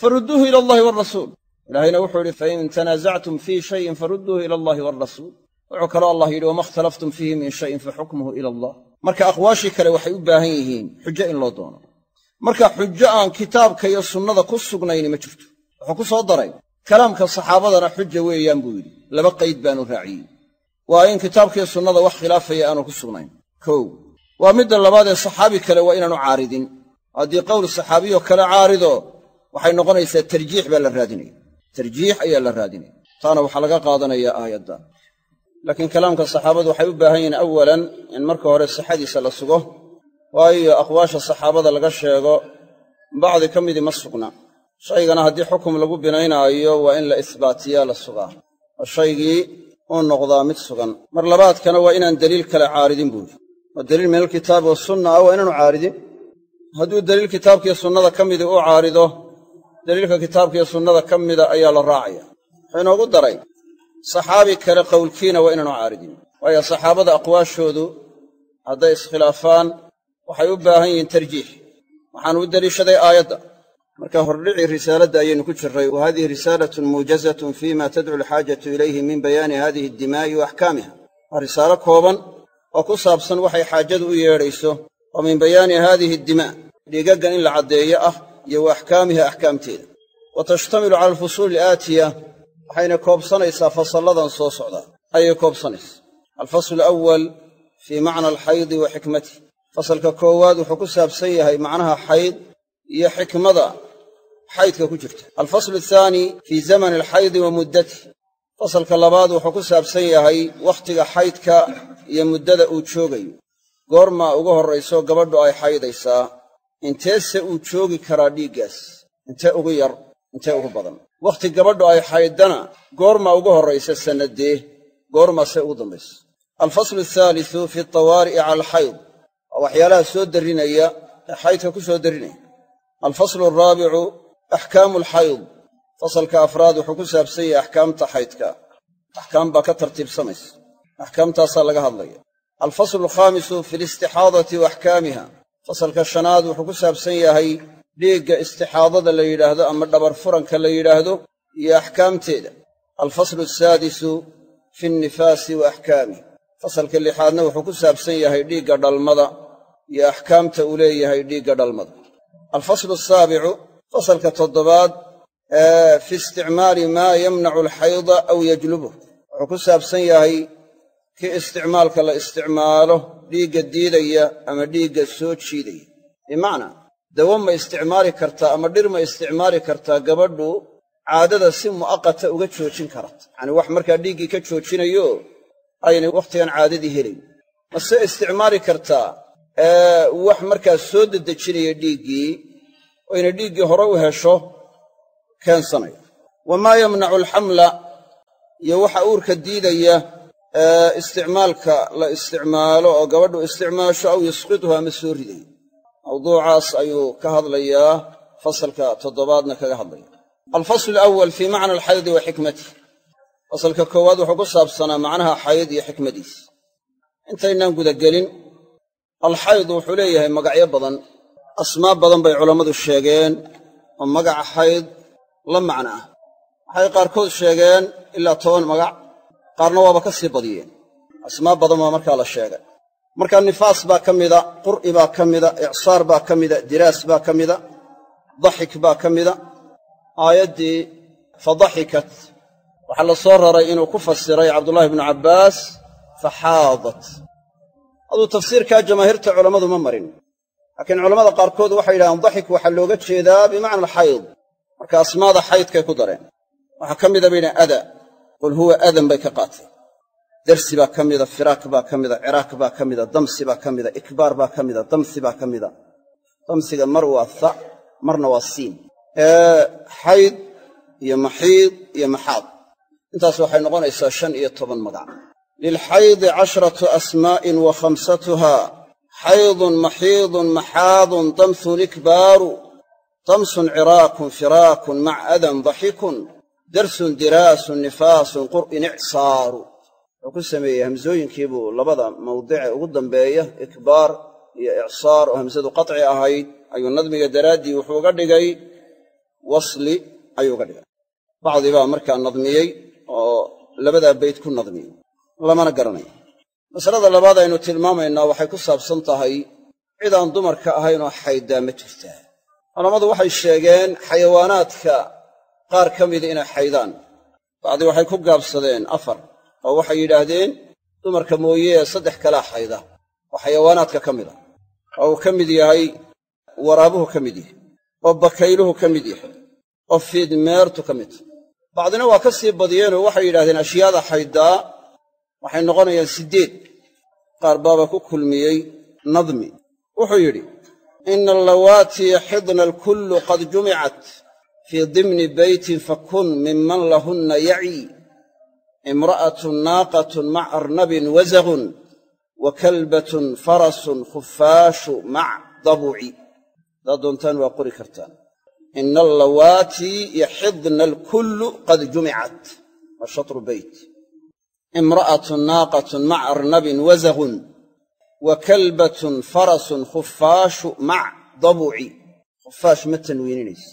Farudduuhu ila allahi waalrasuul ilaahayna wuxuu yidhi fain tanaasactum fii shayin farudduuhu ila allahi waalrasuul wuxuu kaloo allah yidhi wama ikhtalaftum fiihi min shayin faxukmuhu ila allah. Marka aqwaashii kale waxay u baahan yihiin xujo in loo doono. Marka xujo aan kitaabka iyo sunnada ku sugnayni ma jirto. Wuxuu ku soo daray kalaamka saxaabadana xuja weeyaan buu yidhi. Laba qayd baanu raaciyey. Waa in kitaabkiiyo sunnada wax khilaafaya aanu ku sugnayn. Kow waa midda labaad ee saxaabi kale waa inaanu caaridin. Haddii qowl saxaabiyo kale caarido waxay noqonaysaa tarjiix baa la raadinaya. Tarjiix ayaa la raadinaya. Taana waxaa laga qaadanayaa aayadda. Laakiin kalaamka saxaabadu waxay u baahan yihiin awalan in marka hore sixadiisa la sugo waayo aqwaasha saxaabada laga sheego bacdi ka midii ma sugna shaygana haddii xukum lagu binaynaayo waa in la isbaatiyaa la sugaa. Oo shaygii uu noqdaa mid sugan. Mar labaadkana waa inaan deliil kale caaridin buuri oo deliil min alkitaabi wasunna ah waa inaanu caaridin? Hadduu deliil kitaabkiiyo sunnada ka midii uu caarido deliilka kitaabkiiyo sunnada ka mida ayaa la raacaya. Wuxuu inoogu daray saxaabi kale qowlkiina waa inaanu caaridin. Waayo saxaabada aqwaashoodu hadday iskhilaafaan waxay u baahan yihiin tarjiix. Waxaanu u deliishaday aayadda marka hordhicii risaaladda ayaynu ku jirray wa hadihi risaalatun muujazatun fiima tadcu alxaajatu ilayhi min bayaani hadihi addimaa'i wa axkaamiha waa risaalo kooban oo ku saabsan waxay xaajadu u yeedhayso oo min bayaani haadihi addimaa dhiigaggan in la caddeeyo ah iyo wa axkaamiha axkaamteeda wa tashtamilu cala alfusuuli alaatiya waxayna koobsanaysaa fasalladan soo socdaa ayay koobsanaysaa. Alfaslu alawal fii macna alxaydi wa xikmatih fasalka koowaad wuxuu ku saabsan yahay macnaha xayd iyo xikmada xaydka ku jirta. Alfaslu athaani fii zamani alxaydi wa muddatih fasalka labaad wuxuu ku saabsan yahay wakhtiga xaydka iyo muddada uu joogayo. Goormaa ugu horrayso gabadhu ay xaydaysaa inteese uu joogi karaa dhiiggaas? Intee ugu yar intee ugu badan? Wakhti gabadhu ay xayddana goormaa ugu horraysa sannaddee goormaase ugu dambaysa alfaslu athaalisu fi altawaari'i cala waa waxyaalaha soo darrinaya ee xaydka ku soo darrinaya alfaslu alraabicu axkaamu alxayd fasalka afraad wuxuu ku saabsan yahay axkaamta xaydka axkaam baa ka tartiibsamaysa axkaamtaasaa laga hadlaya alfaslu alkhaamisu fi alistixaadati wa axkaamiha fasalka shanaad wuxuu ku saabsan yahay dhiigga istixaadada la yidhaahdo ama dhabar furanka la yidhaahdo iyo axkaamteeda alfaslu asaadisu fi annifaasi wa axkaamih fasalka lixaadna wuxuu ku saabsan yahay dhiigga dhalmada iyo axkaamta uu leeyahay dhiigga dhalmada alfaslu asaabicu fasalka toddobaad fi isticmaali maa yamnacu alxayda aw yajlubuh wuxuu ku saabsan yahay kii isticmaalka la isticmaalo dhiigga diidaya ama dhiigga soo jiidaya bimacnaa dawo ma isticmaali kartaa ama dhir ma isticmaali kartaa gabadhu caadada si mu'aqata uga joojin karata yacanii wax markaa dhiiggii ka joojinayo aynay wakhtigan caadadii helayn mase isticmaali kartaa wax markaa soo dedejinaya dhiiggii oo inay dhiiggii hore u hesho keensanaya wamaa yamnacu alxamla iyo waxa uurka diidaya isticmaalka la isticmaalo oo gabadhu isticmaasho aw yusqituhu ama soo ridayo mawduucaas ayuu ka hadlayaa fasalka toddobaadna kaga hadlaya. Alfaslu alawal fii macna alxaydi wa xikmatih fasalka koowaad wuxuu ku saabsanaa macnaha xayd iyo xikmadiis intaynaan gudagelin alxayd wuxuu leeyahay magacyo badan. Asmaa badan bay culammadu sheegeen oo magaca xayd la macno ah. Waxay qaarkood sheegeen ilaa toban magac qaarna waaba ka sii badiyeen. Asmaa badan baa markaa la sheegay. Marka nifaas baa ka mida qur'i baa ka mida icsaar baa ka mida diraas baa ka mida daxik baa ka mida. Aayaddii fadaxikat waxaa la soo raray inuu ku fasiray cabdullaahi bnu cabbaas faxaadat aduu tafsiirkaa jamaahiirta culammadu ma marin. Laakiin culammada qaarkood waxay yidhahdeen daxik waxaa looga jeedaa bimacna alxayd marka asmaada xaydkay ku dareen. Waxaa ka mida bayna ada qul huwa adan bay ka qaateen darsi baa ka mida firaak baa ka mida ciraak baa ka mida damsi baa ka mida ikbaar baa ka mida damsi baa ka mida damsiga mar waa tha marna waa siin. Xayd iyo maxiid iyo maxaad. Intaas waxay noqonaysaa shan iyo toban magac lilxaydi cashratu asmaa'in wa khamsatuha xaydun maxiidun maxaadun damsun ikbaaru damsun ciraakun firaakun mac adan daxikun darsun diraasun nifaasun qur'in icsaaru wuxuu ku sameeyey hamsooyinkii buu labada mawdice ugu dambeeya ikbaar iyo icsaar oo hamsadu qaci ahayd ayuu nadmiga daraaddii wuxuu uga dhigay wasli ayuu uga dhigay bacdi baa markaa nadmiyey oo labadaa bayd ku nadmiyey lamana garanayo. Masalada labaad aynu tilmaamaynaa waxay ku saabsan tahay cid aan dumarka ahaynoo xayddaa ma jirtaa culammadu waxay sheegeen xayawaanaadka qaar ka mida inay xaydaan. Bacdi waxay ku gaabsadeen afar oo waxay yidhaahdeen dumarka mooye ee saddex kalaa xayda oo xayawaanaadka ka mid a oo uu ka mid yahay waraabuhu ka mid yahay oo bakayluhu ka mid yahay oo fiidmeertu ka mid bacdina waa ka sii badiyeenoo waxay yidhahdeen ashyaada xayddaa waxay noqonayaan siddeed. Qaar baaba ku kulmiyey nadmi. Wuxuu yidhi ina allawaatii yaxidna alkullu qad jumicat fii dimni beytin fakun minman lahunna yaci imra'atun naaqatun mac arnabin wazagun wa kalbatun farasun khufaashu mac dabuci haddaad doontaan waa qori kartaan. Ina allawaatii yaxidna alkullu qad jumicat waa shatru beyt imra'atun naaqatun mac arnabin wazagun wa kalbatun farasun khufaashu mac dabuci khufaash ma tanwiininaysa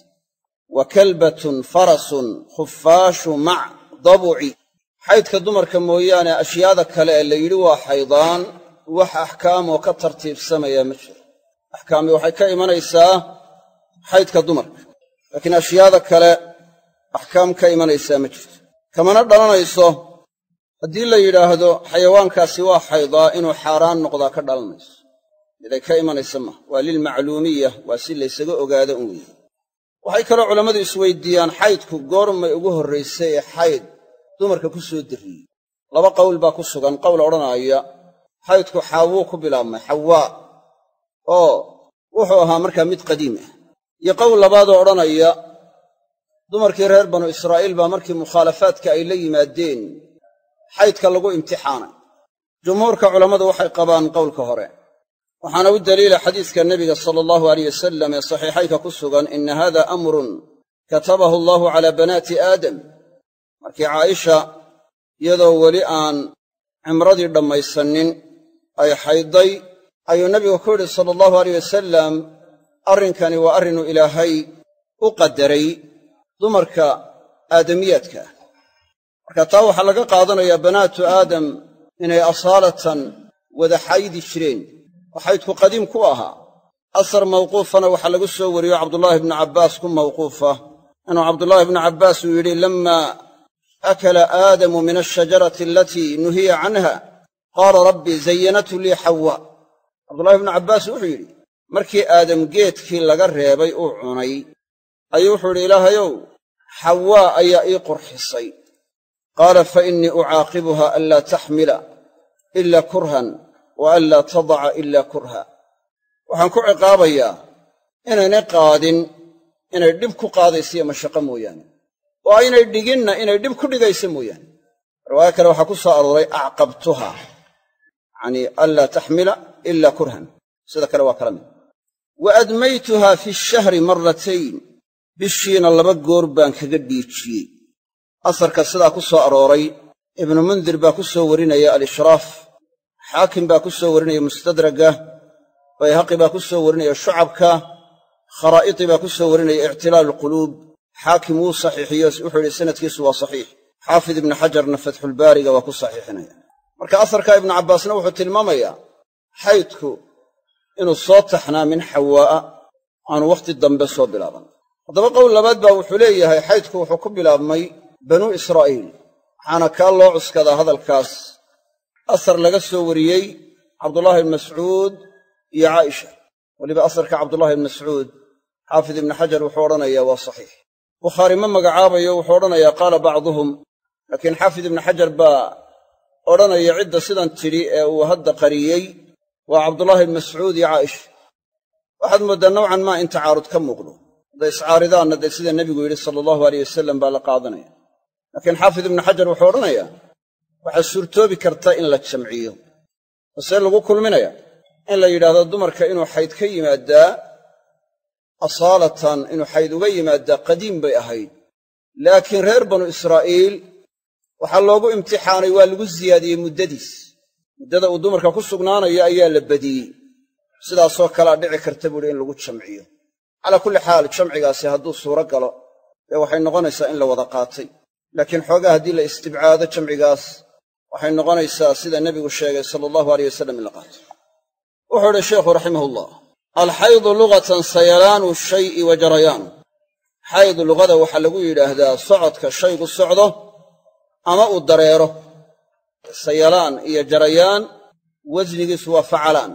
wa kalbatun farasun khufaashu mac dabuci xaydka dumarka mooyaane ashyaada kale ee la yidhi waa xaydaan wax axkaamoo ka tartiibsamaya ma jiro. Axkaami waxay ka imanaysaa xaydka dumarka. Laakiin ashyaada kale axkaam ka imanaysaa ma jirto. Kamana dhalanayso haddii la yidhaahdo xayawaankaasi waa xaydaa inuu xaaraan noqdaa ka dhalanayso. Miday ka imanaysa maha waa lilmacluumiya waa si laysaga ogaado un weeye waxay kaloo culammadu isweydiiyaan xaydku goormay ugu horraysay ee xayd dumarka ku soo derriyey laba qowl baa ku sugan qowl odhanaaya xaydku xaawuu ku bilaabmay xawaa oo wuxuu ahaa markaa mid qadiim ah. Iyo qowl labaadoo odhanaya dumarkii reer banu israa'iil baa markii mukhaalafaadka ay la yimaadeen xaydka lagu imtixaanay. Jumhuurka culammadu waxay qabaan qowlka hore. Waxaana u daliila xadiiska nebiga sala allahu aleyh wasalam ee saxiixaynka ku sugan ina hada amrun katabahu allahu calaa banaati aadam. Markii caaisha iyadoo weli aan cimradii dhammaysanin ay xaydday ayuu nebigu ku yidhi sala allahu aleyh wasalam arrinkani waa arrinuu ilaahay u qadaray dumarka aadamiyaadka. ah marka taa waxaa laga qaadanayaa banaatu aadam inay asaalatan wada xaydi jireen oo xaydku qadiim ku ahaa. Asar mawquufana waxaa lagu soo wariyo cabdullaahi bnu cabbaas ku mawquufa inuu cabdullaahi bnu cabbaas uu yidhi lammaa akala aadamu min alshajarati alatii nuhiya canha qaala rabbii zayanatu lii xawaa cabdullahi bnu cabbaas wuxuu yidhi markii aadam geedkii laga reebay uu cunay ayuu wuxuu yidhi ilaahayow xawaa ayaa ii qurxisay qaala fa innii ucaaqibuha anlaa taxmila ila kurhan wa anlaa tadaca ila kurha. Waxaan ku ciqaabayaa inaynay qaadin inay dhib ku qaadaysiyo mashaqo mooyaane. Oo aynay dhiginna inay dhib ku dhigayso mooyaane. Riwaayo kale waxaa ku soo arooray acqabtuha. Yacanii anlaa taxmila ila kurhan. Sida kale waa kala mid. Wa admaytuha fi shahri marratayn. Bishiina laba goor baan kaga dhiijiyey asarka sidaa ku soo arooray ibnu mundir baa ku soo warinaya alishraaf xaakim baa ku soo warinaya mustadraga bayhaqi baa ku soo warinaya shucabka kharaa'iti baa ku soo warinaya ictilaal alquluub xaakim wuu saxiixiyo wuxuu yidhi sanadkiisu waa saxiix. Xaafid ibnu xajarna fatxulbaariga waa ku saxiixinaya. Marka asarka ibnu cabbaasna wuxuu tilmaamayaa xaydku inuu soo taxnaa min xawaa'a aanu wakhti dambe soo bilaaban. Haddaba qowl labaad baa wuxuu leeyahay xaydku wuxuu ku bilaabmay banuu israa'iil. Waxaana kaa loo cuskadaa hadalkaas. Asar laga soo wariyey cabdullaahi ibn mascuud iyo caaisha. Weliba asarka cabdullahi ibn mascuud xaafid ibni xajar wuxuu odhanayaa waa saxiix. Bukhaari ma magacaabayo wuxuu odhanayaa qaala bacduhum laakiin xaafid ibni xajar baa odhanaya cidda sidan tidhi ee uu hadda qariyey waa cabdullaahi ibn mascuud iyo caaisha. Waxaad mooddaa nowcan maa in tacaarud ka muuqdo. Hadday iscaaridaanna dee sida nebigu yidhi sala allahu aleyh wasalam baa la qaadanaya laakiin xaafid ibnu xajar wuxuu odhanayaa waxaa suurtoobi karta in la jamciyo. Basee lagu kulminaya? In la yidhaahdo dumarka inuu xayd ka yimaaddaa asaalatan inuu xayd uga yimaaddaa qadiim bay ahayd. Laakiin reer banu israa'iil waxaa loogu imtixaanay waa lagu siyaadiyey muddadiis. Muddada uu dumarka ku sugnaanayo ayaa la badiyey. Sidaasoo kalea dhici karta buuhi in lagu jamciyo. Calaa kulli xaal jamcigaasi hadduu suuro galo dee waxay noqonaysaa in la wada qaatay laakiin xoogaa haddii la istibcaado jamcigaas waxay noqonaysaa sida nebigu sheegay sala allahu aleyh wasalam in la qaato. Wuxuu idhi sheikhu raximahullah alxaydu lugatan sayalaanu shay'i wa jarayaanu xayd luqada waxaa lagu yidhaahdaa socodka shaygu socdo ama uu dareero. Sayalaan iyo jarayaan wasnigiisu waa facalaan.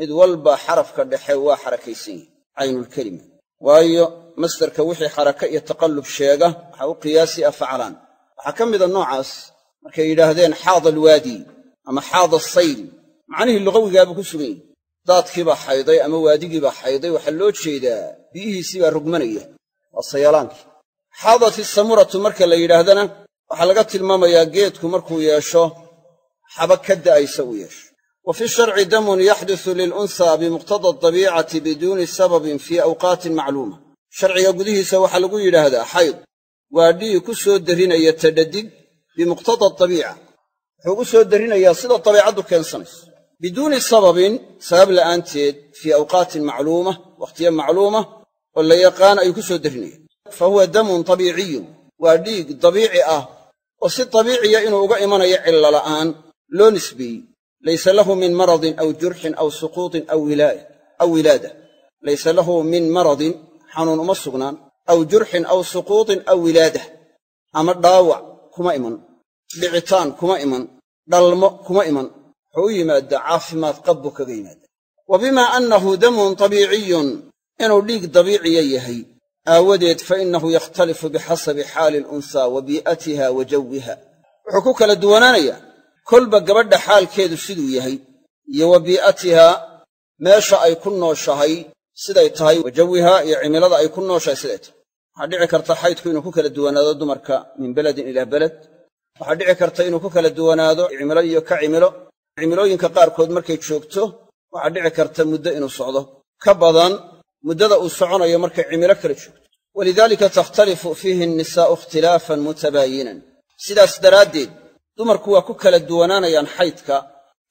Mid walba xarafka dhexe waa xarakaysan yihi caynulkelima waayo masdarka wixii xaraka iyo taqallub sheega waxaa u qiyaasi ah facalaan. Waxaa ka mida noocaas markay yidhaahdeen xaada alwaadi ama xaada asayl macnihii luqawigaabuu ku sugan yihi daadkiibaa xayday ama waadigiibaa xayday waxaa loo jeedaa biyihiisii baa rugmanaya. Waa sayalaankii xaadat isamuratu marka la yidhaahdana waxaa laga tilmaamayaa geedku markuu yeesho xaba ka da'aysa uu yeesho. Wa fi sharci damun yaxdusu lilunhaa bimuqtada dabiicati biduuni sababin fii awqaatin macluuma sharciga gudihiisa waxaa lagu yidhaahdaa xayd. Waa dhiig ku soo derrinaya tadhadig bimuqtada dabiica wuxuu u soo derrinayaa sida dabiicaddu keensanayso. Biduuni sababin sabab la'aanteed fii awqaatin macluuma wakhtiyo macluuma oo la yaqaan ayuu ku soo derrinaya fa huwa damun tabiiciyun. Waa dhiig dabiici ah oo si dabiiciya inuu uga imanayo cillo la'aan loo nisbeeyey laysa lahu min maradin aw jurxin aw suquutin aw wilaada. Laysa lahu min maradin xanuun uma sugnaan aw jurxin aw suquutin aw wilaada ama dhaawac kuma iman dhicitaan kuma iman dhalmo kuma iman wuxuu u yimaaddaa caafimaad qab buu kaga yimaaddaa wa bimaa annahu damun tabiiciyun inuu dhiig dabiiciya yahay aawadeed fa innahu yakhtalifu bixasabi xaali alunhaa wa bii'atiha wa jawiha. Wuxuu ku kala duwanaanayaa kolba gabadha xaalkeedu siduu yahay iyo wa bii'atiha meesha ay ku nooshahay siday tahay wa jawiha iyo cimilada ay ku nooshahay siday tahay. Waxaa dhici karta xaydku inuu ku kala duwanaado dumarka min beledin ilaa beled. Waxaa dhici karta inuu ku kala duwanaado cimilo iyo ka cimilo. Cimilooyinka qaarkood markay joogto waxaa dhici karta muddo inuu socdo. Ka badan muddada uu soconayo markay cimilo kala joogto. Walidaalika takhtalifu fiihi annisaa'u ikhtilaafan mutabaayinan sidaas daraaddeed dumarku waa ku kala duwanaanayaan xaydka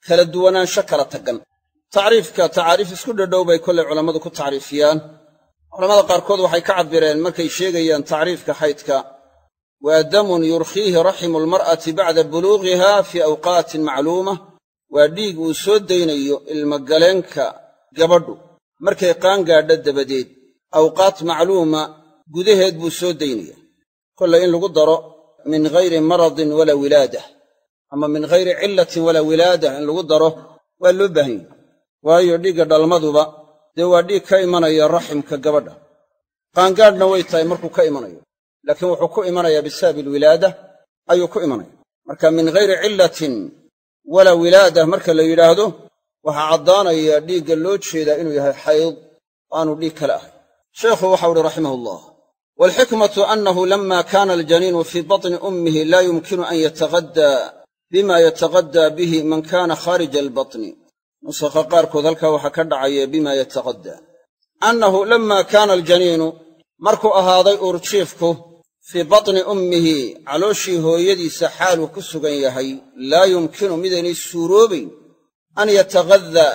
kala duwanaansho kala taggan tacriifka tacaariif isku dhadhow bay kollay culammadu ku tacriifiyaan. Culamada qaarkood waxay ka cabbireen markay sheegayaan tacriifka xaydka waa damun yurkhiihi raximu almar'ati bacda buluugiha fii awqaatin macluuma. Waa dhiig uu soo daynayo ilmagaleenka gabadhu. Markay qaangaadha dabadeed awqaat macluuma gudaheed buu soo daynaya kollay in lagu daro min ghayri maradin walaa wilaadah ama min ghayri cillatin walaa wilaadah in lagu daro waa loo baahan yahy waayo dhiigga dhalmaduba dee waa dhiig ka imanaya raximka gabadha. Qaangaadhna way tahay markuu ka imanayo laakiin wuxuu ku imanayaa bisababi alwilaada ayuu ku imanaya marka min ghayri cillatin walaa wilaadah marka la yidhaahdo waxaa caddaanaya dhiigga loo jeedaa inuu yahay xayd aanu dhiig kale ahay. Sheekhu waxau uhi raximah allah waalxikmatu annahu lama kaana aljaniinu fii batni ummihi laa yumkinu an yataghaddaa bima yataghaddaa bihi man kaana khaarija albatni nusakha qaarkood halkaa waxaa ka dhacaya bima yataghaddaa annahu lamma kaana aljaniinu markuu ahaaday uurjiifku fii batni ummihi calooshii hooyadiisa xaaluu ku sugan yahay laa yumkinu midaynay suuroobayn an yataghaddaa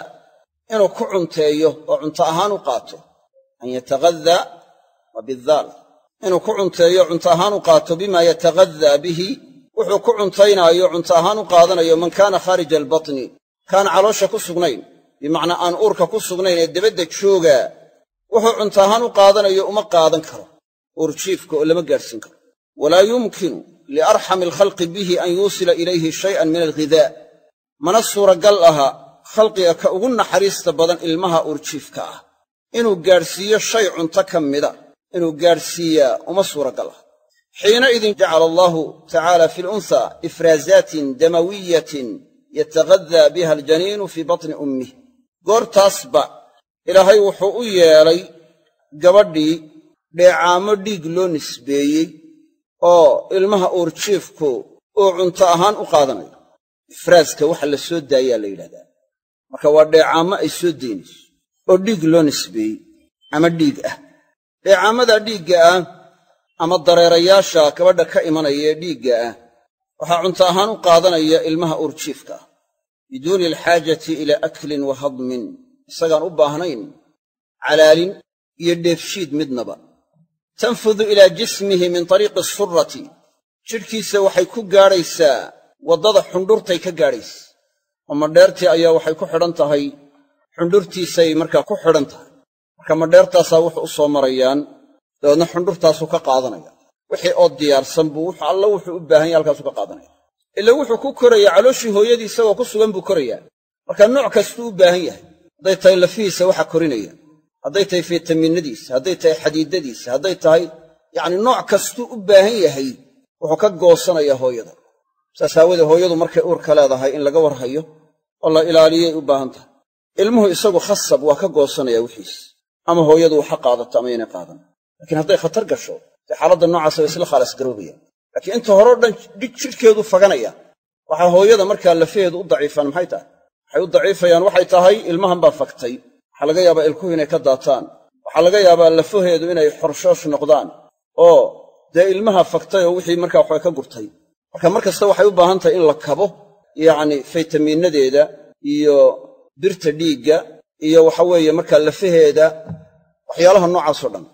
inuu ku cunteeyo oo cunto ahaan u qaato. An yataghaddaa waa bidaal inuu ku cunteeyo cunto ahaan u qaato bima yataghaddaa bihi wuxuu ku cuntaynaayo cunto ahaan u qaadanayo man kaana khaarija albatni kaan caloosha ku sugnayn bimacnaa aan uurka ku sugnayn ee debadda joogaa wuxuu cunto ahaan u qaadanayo uma qaadan karo. Uurjiifka oo lama gaadhsiin karo. Walaa yumkinu liarxami alkhalqi bihi an yuusila ilayhi shay'an min alghidaa. Mana suuragal aha khalqiga ka ugu naxariista badan ilmaha uurjiifka ah. Inuu gaadhsiiyo shay cunto ka mida inuu gaadhsiiyaa uma suuragal ah. Xiinaidin jacala allaahu tacaala fi lunhaa ifraazaatin damawiyatin yataghadaa biha aljaniinu fii batni ummih goortaasba ilaahay wuxuu u yeelay gabadhii dheecaamo dhiig loo nisbeeyey oo ilmaha uurjiifku uu cunto ahaan u qaadanayo. Ifraaska waxa la soo daayaa la yidhahdaa. Marka waa dheecaammo ay soo daynayso oo dhiig loo nisbeeyey ama dhiig ah. Dheecaamada dhiigga ah ama dareerayaasha gabadha ka imanaya ee dhiigga ah waxaa cunto ahaan u qaadanaya ilmaha uurjiifka. Biduuni alxaajati ilaa aklin wa hadmin. Isagaan u baahnayn calaalin iyo dheefshiid midnaba. Tanfudu ilaa jismihi min tariiqi surrati jidhkiisa waxay ku gaadhaysaa waddada xundhurtay ka gaadhaysa. Oo madheertii ayaa waxay ku xidhan tahay xundhurtiisay markaa ku xidhan tahay. Marka madheertaasaa wuxuu u soo marayaan dabeedna xundhurtaasuu ka qaadanaya wixii oo diyaarsan buu wuxuu alla wuxuu u baahan yahy halkaasuu ka qaadanaya. Ila wuxuu ku korayaa calooshii hooyadii isagoo ku sugan buu korayaa. Marka nooc kastuu u baahan yahay hadday tahay lafihiisa waxa korinaya. Hadday tahay fitamiinadiisa hadday tahay xadiidadiisa hadday tahay yacni nooc kastuu u baahan yahay wuxuu ka goosanayaa hooyada. Saas aawoodee hooyadu markay uurka leedahay in laga warhayo oo la ilaaliyay u baahan tahay. Ilmuhu isagu khasab waa ka goosanaya wixiis. Ama hooyadu waxa qaadato ama yaynay qaadan. Laakiin hadday khatar gasho dee xaaladda noocaasa way isla khaalas garoobayaan laakiin inta horeo dhan dhig jidhkeedu faganaya. Waxaa hooyada markaa lafaheedu u daciifaan maxay tahay? Waxay u daciifayaan waxay tahay ilmahan baa faktay waxaa laga yaabaa ilkuhu inay ka daataan. Waxaa laga yaabaa lafaheedu inay xorshoosh noqdaan. Oo dee ilmaha faktay oo wixii markaa waxbay ka gurtay. Marka mar kasta waxay u baahan tahay in la kabo yacni faytamiinadeeda iyo birta dhiigga iyo waxa weeye markaa lafaheeda waxyaalaha noocaasoo dhan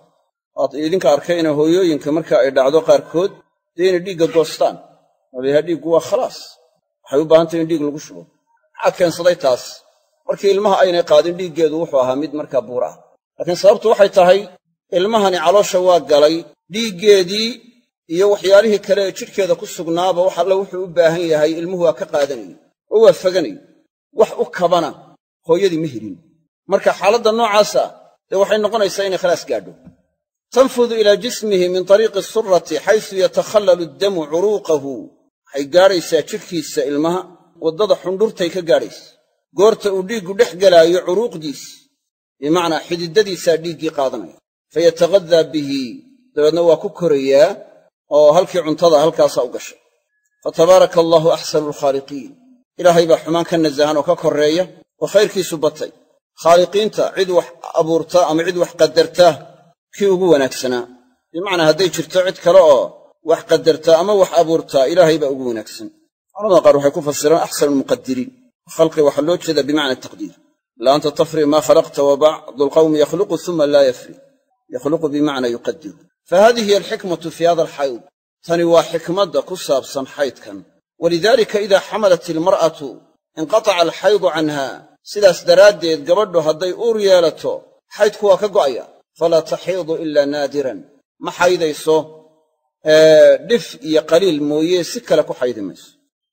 waad idinka arkay inay hooyooyinka marka ay dhacdo qaarkood dee inay dhiigga goostaan. Oo layahaa dhiiggu waa khalaas. Waxay u baahan tahay in dhiig lagu shubo. Maxaa keensaday taas? Markii ilmaha aynay qaadin dhiiggeedu wuxuu ahaa mid markaa buur ah laakiin sababtu waxay tahay ilmahani caloosha waa galay dhiiggeedii iyo waxyaalihii kale ee jidhkeeda ku sugnaaba wax alle wuxuu u baahan yahay ilmuhu waa ka qaadanayo oo waa faganayo wax u kabana hooyadii ma helin. Marka xaaladda noocaasa dee waxay noqonaysaa inay khalaas gaadho tanfudu ilaa jismihi min tariiqi surrati xaysu yatakhallalu addamu curuuqahu. Waxay gaadhaysaa jidhkiisa ilmaha waddada xundhurtay ka gaadhaysa goorta uu dhiiggu dhex gelaayo curuuqdiis bimacnaa xididadiisaa dhiiggii qaadanaya. Fayataghadaa bihi dabeedna waa ku korayaa oo halkii cuntada halkaasaa u gashay. Fa tabaaraka allaahu axsanu alkhaaliqiin ilaahay baa xumaan ka nasahan oo ka korreeya oo khayrkiisu batay. Khaaliqiinta cid wax abuurta ama cid wax qadarta kii ugu wanaagsanaa bimacnaa hadday jirto cid kale oo wax qadarta ama wax abuurtaa ilaahay baa ugu wanaagsan. Culamada qaar waxay ku fasiraan axsanu almuqadiriin khalqi waxaa loo jeedaa bimacna taqdiir. Ila anta tafri maa khalaqta wa bacdu alqawmi yakhluqu uma laa yafri. Yakhluqu bimacna yuqadiru fa hadihi hiya alxikmatu fii hada alxayd tani waa xikmadda ku saabsan xaydkan. Walidaalika idaa xamalat ilmar'atu inqataca alxaydu canha. Sidaas daraaddeed gabadhu hadday uur yeelato xaydku waa ka go'aya falaa taxiidu ilaa naadiran. Ma xaydayso dhif iyo qaliil mooye si kale ku xaydi mayso.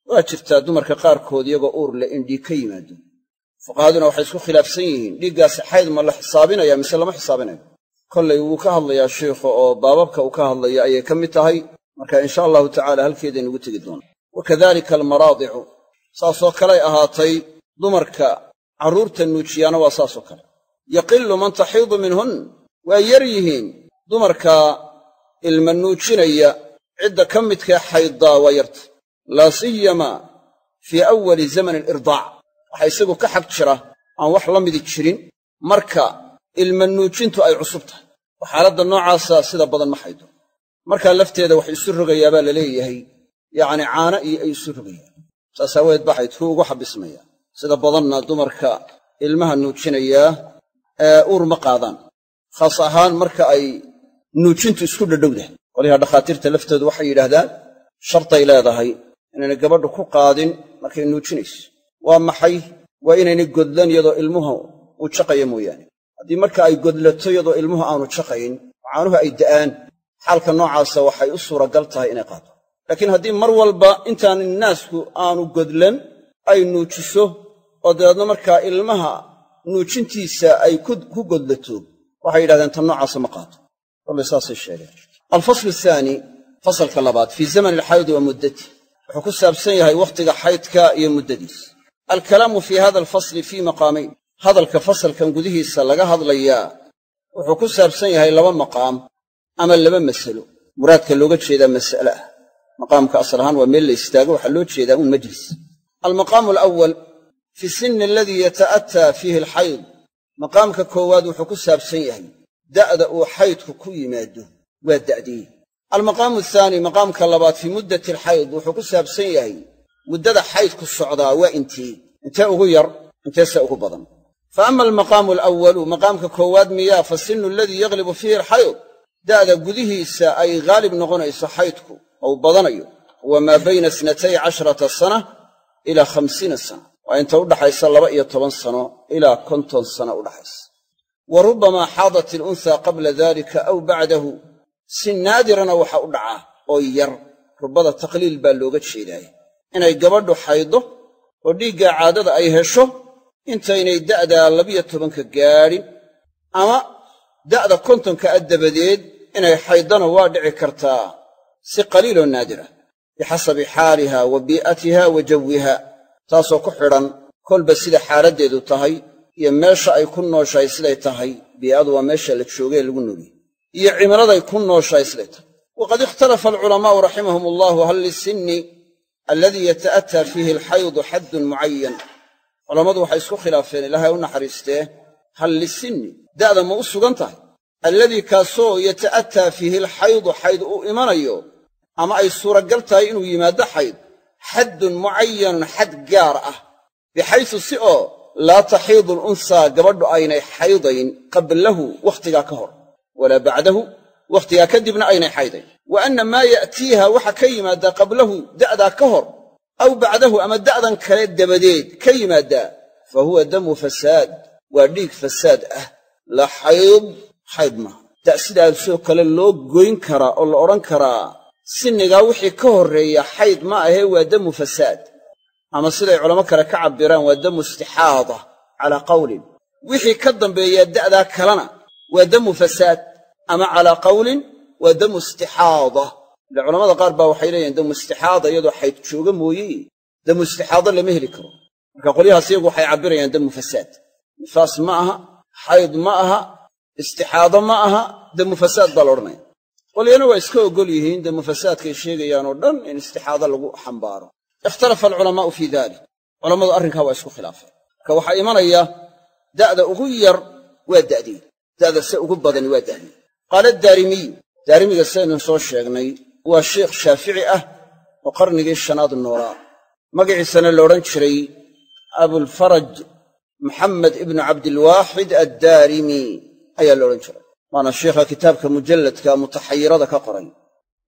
Waa jirtaa dumarka qaarkood iyagoo uur leh in dhiig ka yimaado. Fuqahaduna waxay isku khilaafsan yihiin dhiiggaasi xayd ma la xisaabinaya mise lama xisaabinayo kollay wuu ka hadlayaa sheikhu oo baababka uu ka hadlaya ayay ka mid tahay. Marka insha allahu tacala halkeedaynugu tegi doona wa kadalika almaraadicu saasoo kaley ahaatay dumarka carruurta nuujiyaana waa saasoo kale. Yaqillu man taxiidu minhun waa yar yihiin. Dumarka ilma nuujinaya cidda ka midkee xayddaa waa yarta. Laa siyama fii awali zamani alirdaac waxaa isagu ka xag jira aan wax la midi jirin. Marka ilma nuujintu ay cusub tahay. Oo xaaladda noocaasa sida badan ma xaydo. Markaa lafteeda wax isu rogayaa baa la leeyahay. Yacni caana iyo ay isu rogayaan saas aaweed ba xaydku ugu xabismaya. Sida badanna dumarka ilmaha nuujinayaa ee uur ma qaadaan khaas ahaan marka ay nuujintu isku dhadhowdahay qolihaa dhakhaatiirta laftoodu waxay yidhaahdaan shartay leedahay inaynay gabadhu ku qaadin markay nuujinayso. Waa maxay? Waa inaynay godlan iyadoo ilmuhu uu jaqayo mooyaane. Haddii marka ay godlato iyadoo ilmuhu aanu jaqayn oo caanuhu ay da'aan. Xaalka noocaasa waxay u suuragal tahay inay qaato. Laakiin haddii mar walba intaan naasku aanu godlan ay nuujiso oo dabeedna markaa ilmaha nuujintiisa ay ku godlato waxay yidhahdeen tan noocaasa ma qaato. Kollay saasay sheegeen. Alfaslu ahaani fasalka labaad fii zamani alxaydi wa wuxuu ku saabsan yahay wakhtiga xaydka iyo muddadiis alkalaamu fii hada alfasli fii maqaamayn. Hadalka fasalkan gudihiisa laga hadlayaa wuxuu ku saabsan yahay laba maqaam ama laba masalo. Muraadka looga jeedaa mas'ale ah. Maqaamka asal ahaan waa meel la istaago waxaa loo jeedaa uun majlis. Almaqaamu alawal fi sinni aladii yata'ataa fiihi alxayd maqaamka koowaad wuxuu ku saabsan yahay da'da uu xaydku ku yimaado waa da'dii. Almaqaamu athaani maqaamka labaad fii muddati alxayd wuxuu ku saabsan yahay muddada xaydku socdaa waa intee intee ugu yar inteese ugu badan. Fa ama almaqaamu alawalu maqaamka koowaad miyaa fa sinnu aladii yaglibu fiihi alxayd da'da gudihiisa ay haalib noqonayso xaydku ou badanayo huwa maa bayna isnatay casharata sana ilaa khamsiina sana waa inta udhaxaysa laba iyo toban sano ilaa konton sana udhaxaysa wa rubbamaa xaadat ilunhaa qabla dalika aw bacdahu. Si naadirana waxa u dhacaa oo yar rubbada taqliil baa looga jeedaaya inay gabadhu xaydo oo dhiiggaa caadada ay hesho intaynay da'daa labiyo tobanka gaadhin ama da'da kontonka a dabadeed inay xaydana waa dhici kartaa. Si qaliiloo naadira. Bixasabi xaaliha wa bii'atiha wa jawiha taasoo ku xidhan kolba sida xaaladdeedu tahay iyo meesha ay ku nooshahay siday tahay bii'adu waa meesha la joogee lagu nooliyey iyo cimiladay ku nooshahay siday tahay. Waqad ikhtalafa alculamaa'u raximahum allahu hal lisinni alladii yata'ataa fiihi alxaydu xaddun mucayan culammadu waxay isku khilaafeen ilaahay u naxariistee hal lisinni da'da ma u sugan tahay? Alladii kaasoo yata'ataa fiihi alxaydu xayd uu imanayo ama ay suuragal tahay inuu yimaaddo xayd xaddun mucayanun xad gaar ah bixaysu si oo laa taxiidu alunsaa gabadhu aynay xaydayn qablahu wakhtigaa ka hor walaa bacdahu wakhtigaa kadibna aynay xaydayn. Wa anna maa ya'tiiha waxa ka yimaaddaa qablahu da'daa ka hor aw bacdahu ama da'dan kale dabadeed ka yimaaddaa fa huwa damu fasaad waa dhiig fasaad ah la xayd xayd maaha. Da' sidaasoo kale loo goyn karaa oo la odhan karaa sinnigaa wixii ka horreeya xayd ma ahee waa damu fasaad. Ama siday culamo kale ka cabbiraan waa damu istixaada calaa qawlin. Wixii ka dambeeyaa da'daa kalena waa damu fasaad ama calaa qawlin waa damu istixaada. Ile culamada qaar baa waxay leeyihiin damu istixaada iyadoo xayd jooga mooye. Damu istixaado lama heli karo. Marka qolyahaas iyagu waxay cabbirayaan damu fasaad. Nifaas ma aha xayd ma aha istixaado ma aha damu fasaad baa la odhanaya qolyana waa iska oggol yihiin damu fasaadkay sheegayaan oo dhan in istixaado lagu xambaaro. Ikhtalafa alculamaa'u fii dalik culammadu arrinkaa waa isku khilaafeen. Marka waxaa imanaya da'da ugu yar waa da'dii. Da'da se ugu badani waa da'dii. Qaala daarimiyu daarimiga saynu soo sheegnay waa sheikh shaafici ah oo qarnigii shanaad noolaa magaciisana la odhan jiray abulfaraj maxamed ibnu cabdilwaaxid addaarimi ayaa la odhan jiray waana sheikha kitaabka mujalladka mutaxayirada ka qoray.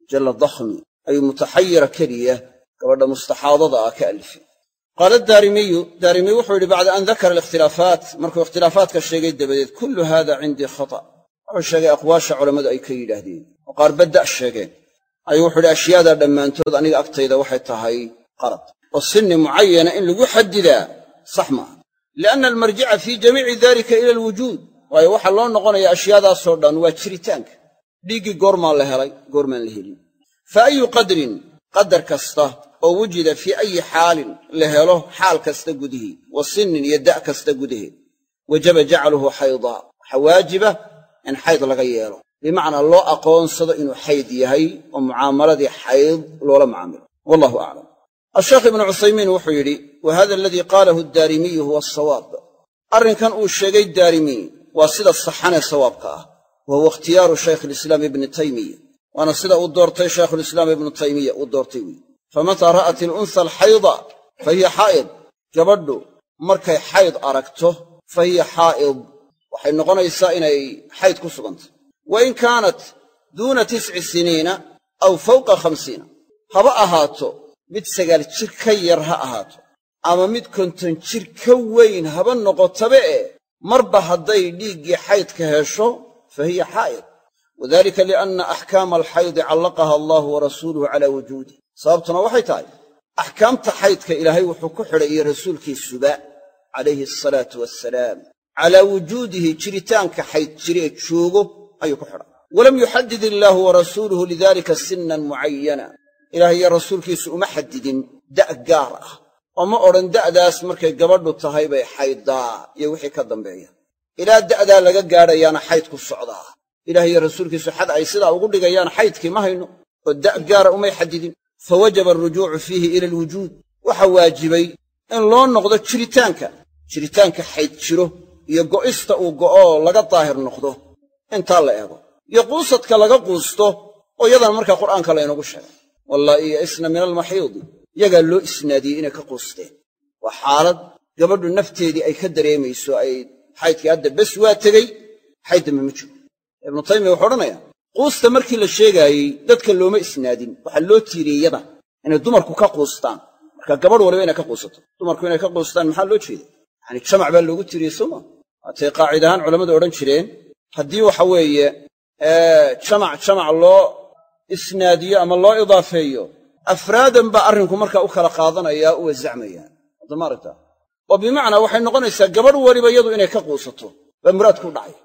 Mujallad dakhmi ayuu mutaxayira keliya gabadha mustaxaadada ah ka alifay. Qaala daarimiyu daarimiy wuxuu yidhi bacda an dakara alikhtilaafaat. Markuu ikhtilaafaadka sheegay dabadeed kullu hada cindii khata' wuxuu sheegay aqwaasha culammadu ay ka yidhaahdeen. Oo qaar badda' sheegeen. Ayuu wuxuu yidhi ashyaadaa dhammaantood aniga agtayda waxay tahay qalad oo sinni mucayana in lagu xadidaa sax maaha lianna almarjica fii jamiici dalika ila alwujuud waayo waxaa loo noqonaya ashyaadaasoo dhan waa jiritaanka. Dhiiggii goormaa la helay goormaan la helin. Fa ayu qadrin qadar kasta oo wujida fii ayi xaalin la helo xaal kasta gudihii wa sinnin iyo da' kasta gudaheed wajaba jacluhu xaydaa waxaa waajiba in xayd laga yeelo. Bimacnaa loo aqoonsado inuu xayd yahay oo mucaamaladii xayd loola mucaamilo wallahu aclam asheekh ibnu cuthaymiin wuxuu yidhi wa hada aladii qaalahu addaarimiyu huwa asawaab arrinkan uu sheegay daarimiy waa sida saxanee sawaabka ah. Wa huwa ikhtiyaaru shaykh alislaam ibni taymiya. Waana sida uu doortay shaykhulislaam ibnu taymiya uu doortay weyi famataa ra'at ilunha alxayda fa hiya xaa'id gabadhu markay xayd aragto fa hiya xaa'id waxay noqonaysaa inay xayd ku sugantay. Wa in kaanat duuna tisci siniina aw fawqa khamsiina. Haba ahaato mid sagaal jir ka yar ha ahaato. Ama mid konton jir ka weyn haba noqotabe e marba hadday dhiiggii xaydka hesho fa hiya xaa'id wadalika lianna axkaama alxaydi callaqaha allahu wa rasuuluhu calaa wujuudih sababtuna waxay tahay axkaamta xaydka ilaahay wuxuu ku xidhay iyo rasuulkiisuba calayhi asalaatu wassalaam. Calaa wujuudihi jiritaanka xayd jiri ee joogo ayuu ku xidhay. Walam yuxadid illaahu wa rasuuluhu lidalika sinnan mucayana ilaah iyo rasuulkiisu uma xadidin da' gaar ah oo ma odhan da'daas markay gabadhu tahay bay xayddaa iyo wixii ka dambeeya. Ilaa da'daa laga gaadhayaana xayd ku socdaa. Ilaah iyo rasuulkiisu xad ay sidaa ugu dhigayaan xaydkii ma hayno oo da' gaara umay xadidin. Fa wajaba alrujuucu fiihi ila alwujuud. Waxa waajibay in loo noqdo jiritaanka. Jiritaanka xayd jiro iyo go'ista uu go'oo laga daahir noqdo. Intaa la eego. Iyo quusadka laga quusto oo yadan markaa qur'aanka laynagu sheegay. Wallaahi ya'isna min almaxiidi yagaa loo isnaadiyey inay ka quusteen. Waa xaalad gabadhu nafteedii ay ka dareemayso ay xaydkii hadda bes waa tegey xayd dambe ma jiro. Ibnu taymiya wuxuu odhanayaa quusta markii la sheegaayey dadka looma isnaadin. Waxaa loo tiiriyey yada inay dumarku ka quustaan. Marka gabadh waliba inay ka quusato. Dumarku inay ka quustaan maxaa loo jeeda yacani jamac baa loogu tiiriyey sooma waatay qaacid ahaan culammadu odhan jireen haddii waxa weeye jamac jamac loo isnaadiyo ama loo idaafeeyo afraadan baa arrinku markaa u kala qaadanayaa u ma aragtaa oo bimacnaa waxay noqonaysaa gabadh waliba iyadu inay ka quusato. Baa muraadku dhacay.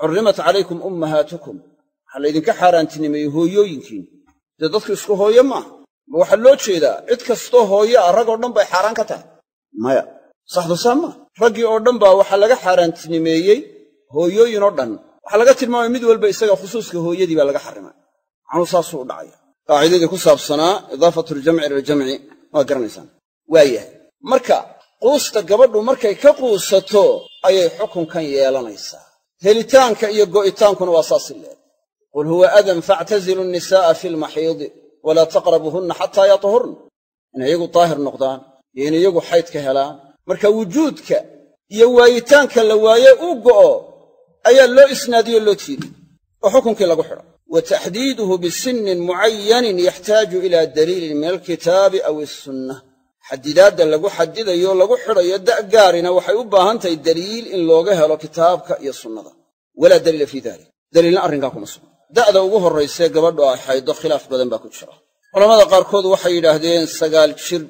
Xurrimat calaykum ummahaatukum. Waxaa laydinka xaaraantinimeeyey hooyooyinkiin. Dee dadku isku hooye maaha ma waxaa loo jeedaa? Cid kastoo hooye ah rag oo dhan bay xaaraan ka tahay. Maya saxdu saa maa raggii oo dhan baa waxaa laga xaaraantinimeeyey hooyooyin oo dhan. Waxaa laga tilmaamay mid walba isaga khusuuska hooyadii baa laga xarrimay macnuu saasuu u dhacaya qaacidadii ku saabsanaa idaafatu ljamci ila waa garanaysaan. Waa yahay marka quusta gabadhu markay ka quusato ayay xukunkan yeelanaysaa. Helitaanka iyo go'itaankuna waa saasi leeg qul huwa adan faactazilu nnisaa'a fi lmaxiidi walaa taqrabuuhunna xataa yatahurna inay iyagu daahir noqdaan iyo in iyagu xayd ka helaan. Marka wujuudka iyo waayitaanka la waaye uu go'o ayaa loo isnaadiyo loo tiiriy oo xukunkii lagu xidho wa taxdiiduhu bisinnin mucayanin yaxtaaju ilaa daliilin min alkitaabi aw issunna xadidaadda lagu xadidayo lagu xidhayo da' gaarina waxay u baahan tahay daliil in looga helo kitaabka iyo sunnada walaa daliila fii dalik daliilna arrinkaa kuma sugna da'da ugu horraysee gabadhu ay xayddo khilaaf badan baa ku jira culammada qaarkood waxay yidhaahdeen sagaal jir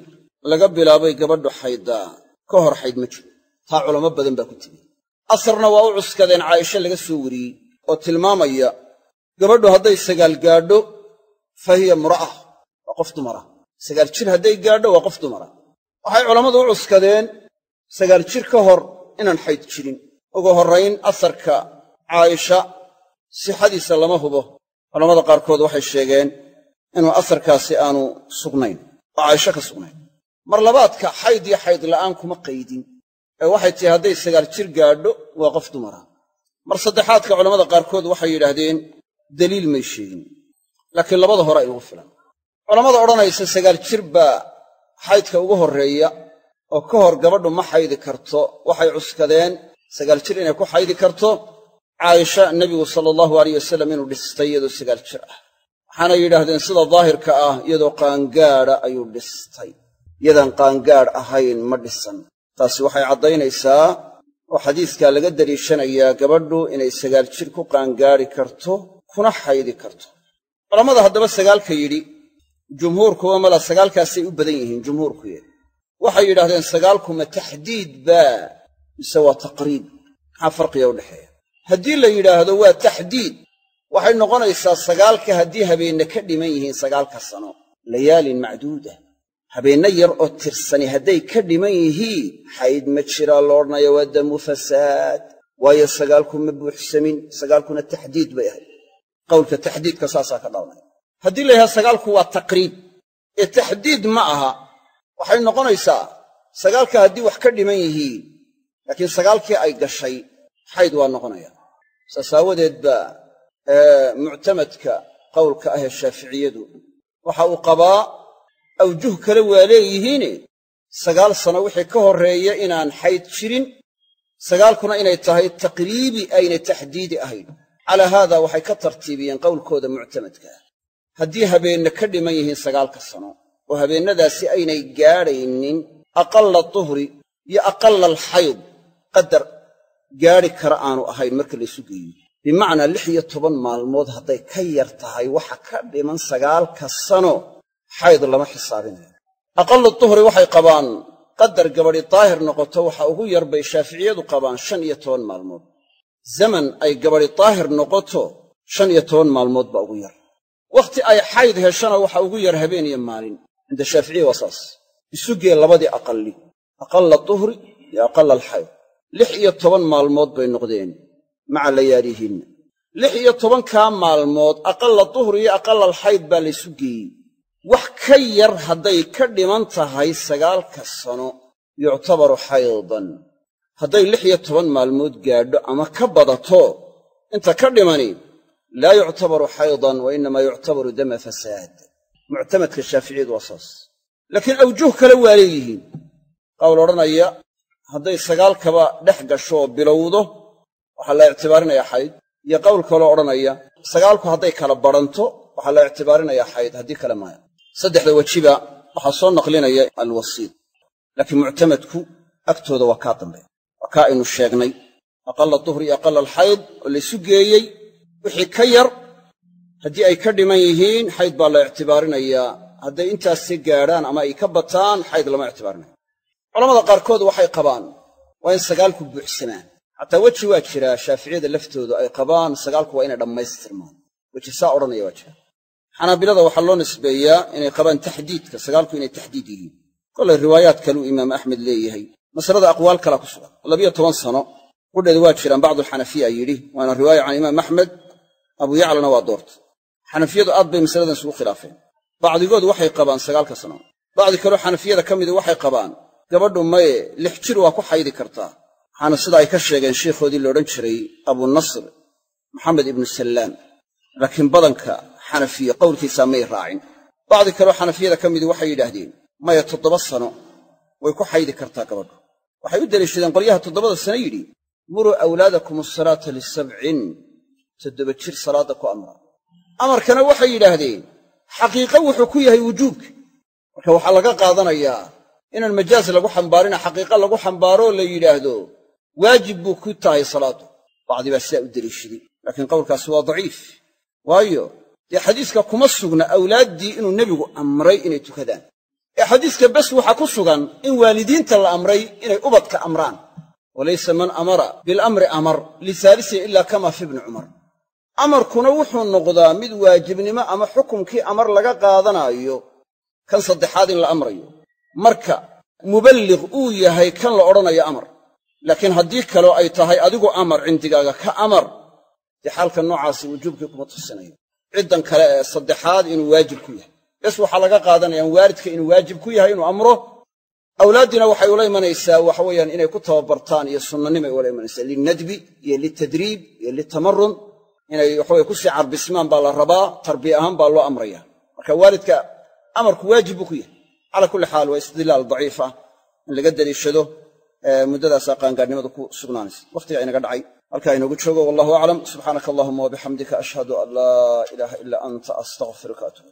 laga bilaabay gabadhu xayddaa ka hor xayd ma jiro taa culamo badan baa ku timi asarna waa u cuskadeen caaisha laga soo wariyey oo tilmaamaya gabadhu hadday sagaal gaadho fa hiya waa qof dumara. Sagaal jir hadday gaadho waa qof dumara. Waxay culammadu u cuskadeen sagaal jir ka hor inaan xayd jirin. Ugu horrayn asarka caaisha sixadiisa lama hubo. Culammada qaarkood waxay sheegeen inuu asarkaasi aanu sugnayn oo caaisho ka sugnayn. Mar labaadka xayd iyo xayd la'aan kuma qaydin. Ee waxay tihi hadday sagaal jir gaadho waa qof dumara. Mar saddexaadka culammada qaarkood waxay yidhaahdeen daliil may sheegin. Laakiin labada hore inugu filan. Culammada odhanaysa sagaal jir baa xaydka ugu horreeya oo ka hor gabadhu ma xaydi karto waxay cuskadeen sagaal jir inay ku xaydi karto caaisha nebigu sala allahu alayh wasalam inuu dhistay iyadoo sagaal jir ah. Waxaana yidhaahdeen sida daahirka ah iyadoo qaangaadha ayuu dhistay. Yadaan qaangaadh ahayn ma dhisan. Taasi waxay caddaynaysaa oo xadiiskaa laga deliishanayaa gabadhu inay sagaal jir ku qaangaadhi karto kuna xaydi karto. Culammada haddaba sagaalka yidhi jumhuurkuwa mala sagaalkaasay u badan yihiin jumhuurkuye waxay yidhahdeen sagaalkuma taxdiid baa mise waa taqriib. Maxaa farqiga dhexeeya? Haddii la yidhaahdo waa taxdiid waxay noqonaysaa sagaalka haddii habeenna ka dhiman yihiin sagaalka sano layaalin macduuda habeenno yar oo tirsani hadday ka dhiman yihiin xayd ma jiraa lo odhanayo waa damu fasaad waayo sagaalku ma buuxsamin sagaalkuna taxdiid bay ahayd qowlka taxdiidka saasaa ka dhalanaya. Haddii la yidhahdo sagaalku waa taqriib ee taxdiid ma aha waxay noqonaysaa sagaalka haddii wax ka dhiman yihiin laakiin sagaalkii ay gashay xayd waa noqonaya. Saas aawadeed baa muctamadka qowlka ah ee shaaficiyadu waxa uu qabaa awjuh kale waa leeyihiine sagaal sano wixii ka horreeya inaan xayd jirin sagaalkuna inay tahay taqriibi aynay taxdiidi ahayn calaa haada waxay ka tartiibiyeen qowlkooda muctamadkaa haddii habeenna ka dhiman yihiin sagaalka sano oo habeennadaasi aynay gaadhaynin aqalla tuhri iyo aqalla alxayd qadar gaadhi kara aanu ahayn marka laysu geeyo. Bimacnaa lix iyo toban maalmood hadday ka yar tahay waxa ka dhiman sagaalka sano xayd lama xisaabinayo aqallu tuhri waxay qabaan qadar gabadhi daahir noqoto waxa ugu yar bay shaaficiyadu qabaan shan iyo toban maalmood zaman ay gabadhi daahir noqoto shan iyo toban maalmood baa ugu yar. Wakhti ay xayd heshana waxa ugu yar habeen iyo maalin cinda shaaficiya waa saas isugee labadii aqalli aqalla tuhri iyo aqalla alxayd lix iyo toban maalmood bay noqdeen maca layaalihinna lix iyo tobankaa maalmood aqalla tuhri iyo aqalla alxayd baa laysu geeyey. Wax ka yar hadday ka dhiman tahay sagaalka sano yuctabaru xaydan hadday lix iyo toban maalmood gaadho ama ka badato inta ka dhimani laa yuctabaru xaydan wa innamaa yuctabaru dama fasaad. Muctamadka shaaficiyadu waa saas. Laakiin awjuh kale waa leeyihiin. Qawl odhanaya hadday sagaalkaba dhex gasho oo bilowdo waxaa la ictibaarinayaa xayd iyo qawl kaloo odhanaya sagaalku hadday kala badhanto waxaa la ictibaarinayaa xayd haddii kale maaya saddexda wejiba waxaa soo naqlinaya alwasiid. Laakiin muctamadku agtooda waa kaa dambe waa kaa aynu sheegnay. Aqalla duhri iyo aqalla alxayd oo laysu geeyey wixii ka yar. Haddii ay ka dhiman yihiin xayd baa la ictibaarinayaa. Hadday intaasi gaadhaan ama ay ka bataan xayd lama ictibaarinayo. Culamada qaarkood waxay qabaan waa in sagaalku buuxsamaan. Xataa weji waa jiraa shaaficiyada laftoodu ay qabaan sagaalku waa inay dhammaystirmaan. Weji saa odhanaya waa jira xanaabilada waxaa loo nisbeeyaa inay qabaan taxdiidka sagaalku inay taxdiid yihiin. Kolay riwaayaad kaluu imaam axmed leeyahay masalada aqwaal kalaa ku sugan. Labiyo toban sano qudheedu waa jiraan bacdualxanafiya yidhi waana riwaaya can imaam axmed abu yaclana waa doorta xanafiyadu aad bay masaladan isugu khilaafeen. Bacdigood waxay qabaan sagaalka sano. Bacdi kaloo xanafiyada ka midi waxay qabaan gabadhu maye lix jir waa ku xaydi kartaa. Waxaana sida ay ka sheegeen sheikhoodii laodhan jiray abunasr maxamed ibnu sallaam laakiin badanka xanafiye qowlkiisaa may raacin. Bacdi kaloo xanafiyada ka midi waxay yidhaahdeen maya toddoba sano way ku xaydi kartaa gabadhu waxay u deliishadeen qolyaha toddobada sano yidhi muruu awlaadakum asalaata lisabcin toddoba jir salaadda ku amra amarkana waxay yidhaahdeen xaqiiqo wuxuu ku yahay wujuubka marka waxaa laga qaadanayaa inaan majaas lagu xambaarina xaqiiqa lagu xambaaroo la yidhaahdo waajib buu ku tahay salaaddu bacdi baa sidaa u deliishaday laakiin qowlkaasi waa daciif. Waayo dee xadiiska kuma sugna awlaaddii inuu nebigu amray inay tukadaan xadiiska bes waxaa ku sugan in waalidiinta la amray inay ubadka amraan. walaysa man amara bilamri amar lisaalisin ila kama fi bni cumar. Amarkuna wuxuu noqdaa mid waajibnimo ama xukumkii amar laga qaadanaayo kan saddexaad in la amrayo. Marka muballiq uu yahay kan la odhanayo amar. Laakiin haddii kaleo ay tahay adigu amar cindigaaga ka amar dee xaalka noocaasi wujuubkii kuma tusinayo. Ciddan kale ee saddexaad inuu waajib ku yahay bes waxaa laga qaadanaya waalidka inuu waajib ku yahay inuu amro. Awlaaddiina waxay ula imanaysaa waxa weeyaan inay ku tababartaan iyo sunnanimay ula imanaysaa lilnadbi iyo liltadriib iyo liltamarun inay waxaweye ku sii carbismaan baa la rabaa tarbiya ahaan baa loo amraya marka waalidka amarku waajib buu ku yahay. Calaa kulli xaal waa istidlaal daciif ah in laga daliishado muddadaasaa qaangaadhnimadu ku sugnaanaysa. Wakhtigaa inaga dhacay halkaa inoogu joogo wallahu aclam subxaanaka allahuma wabixamdika ashhadu an laa ilaaha ilaa anta astaqfiruka atuub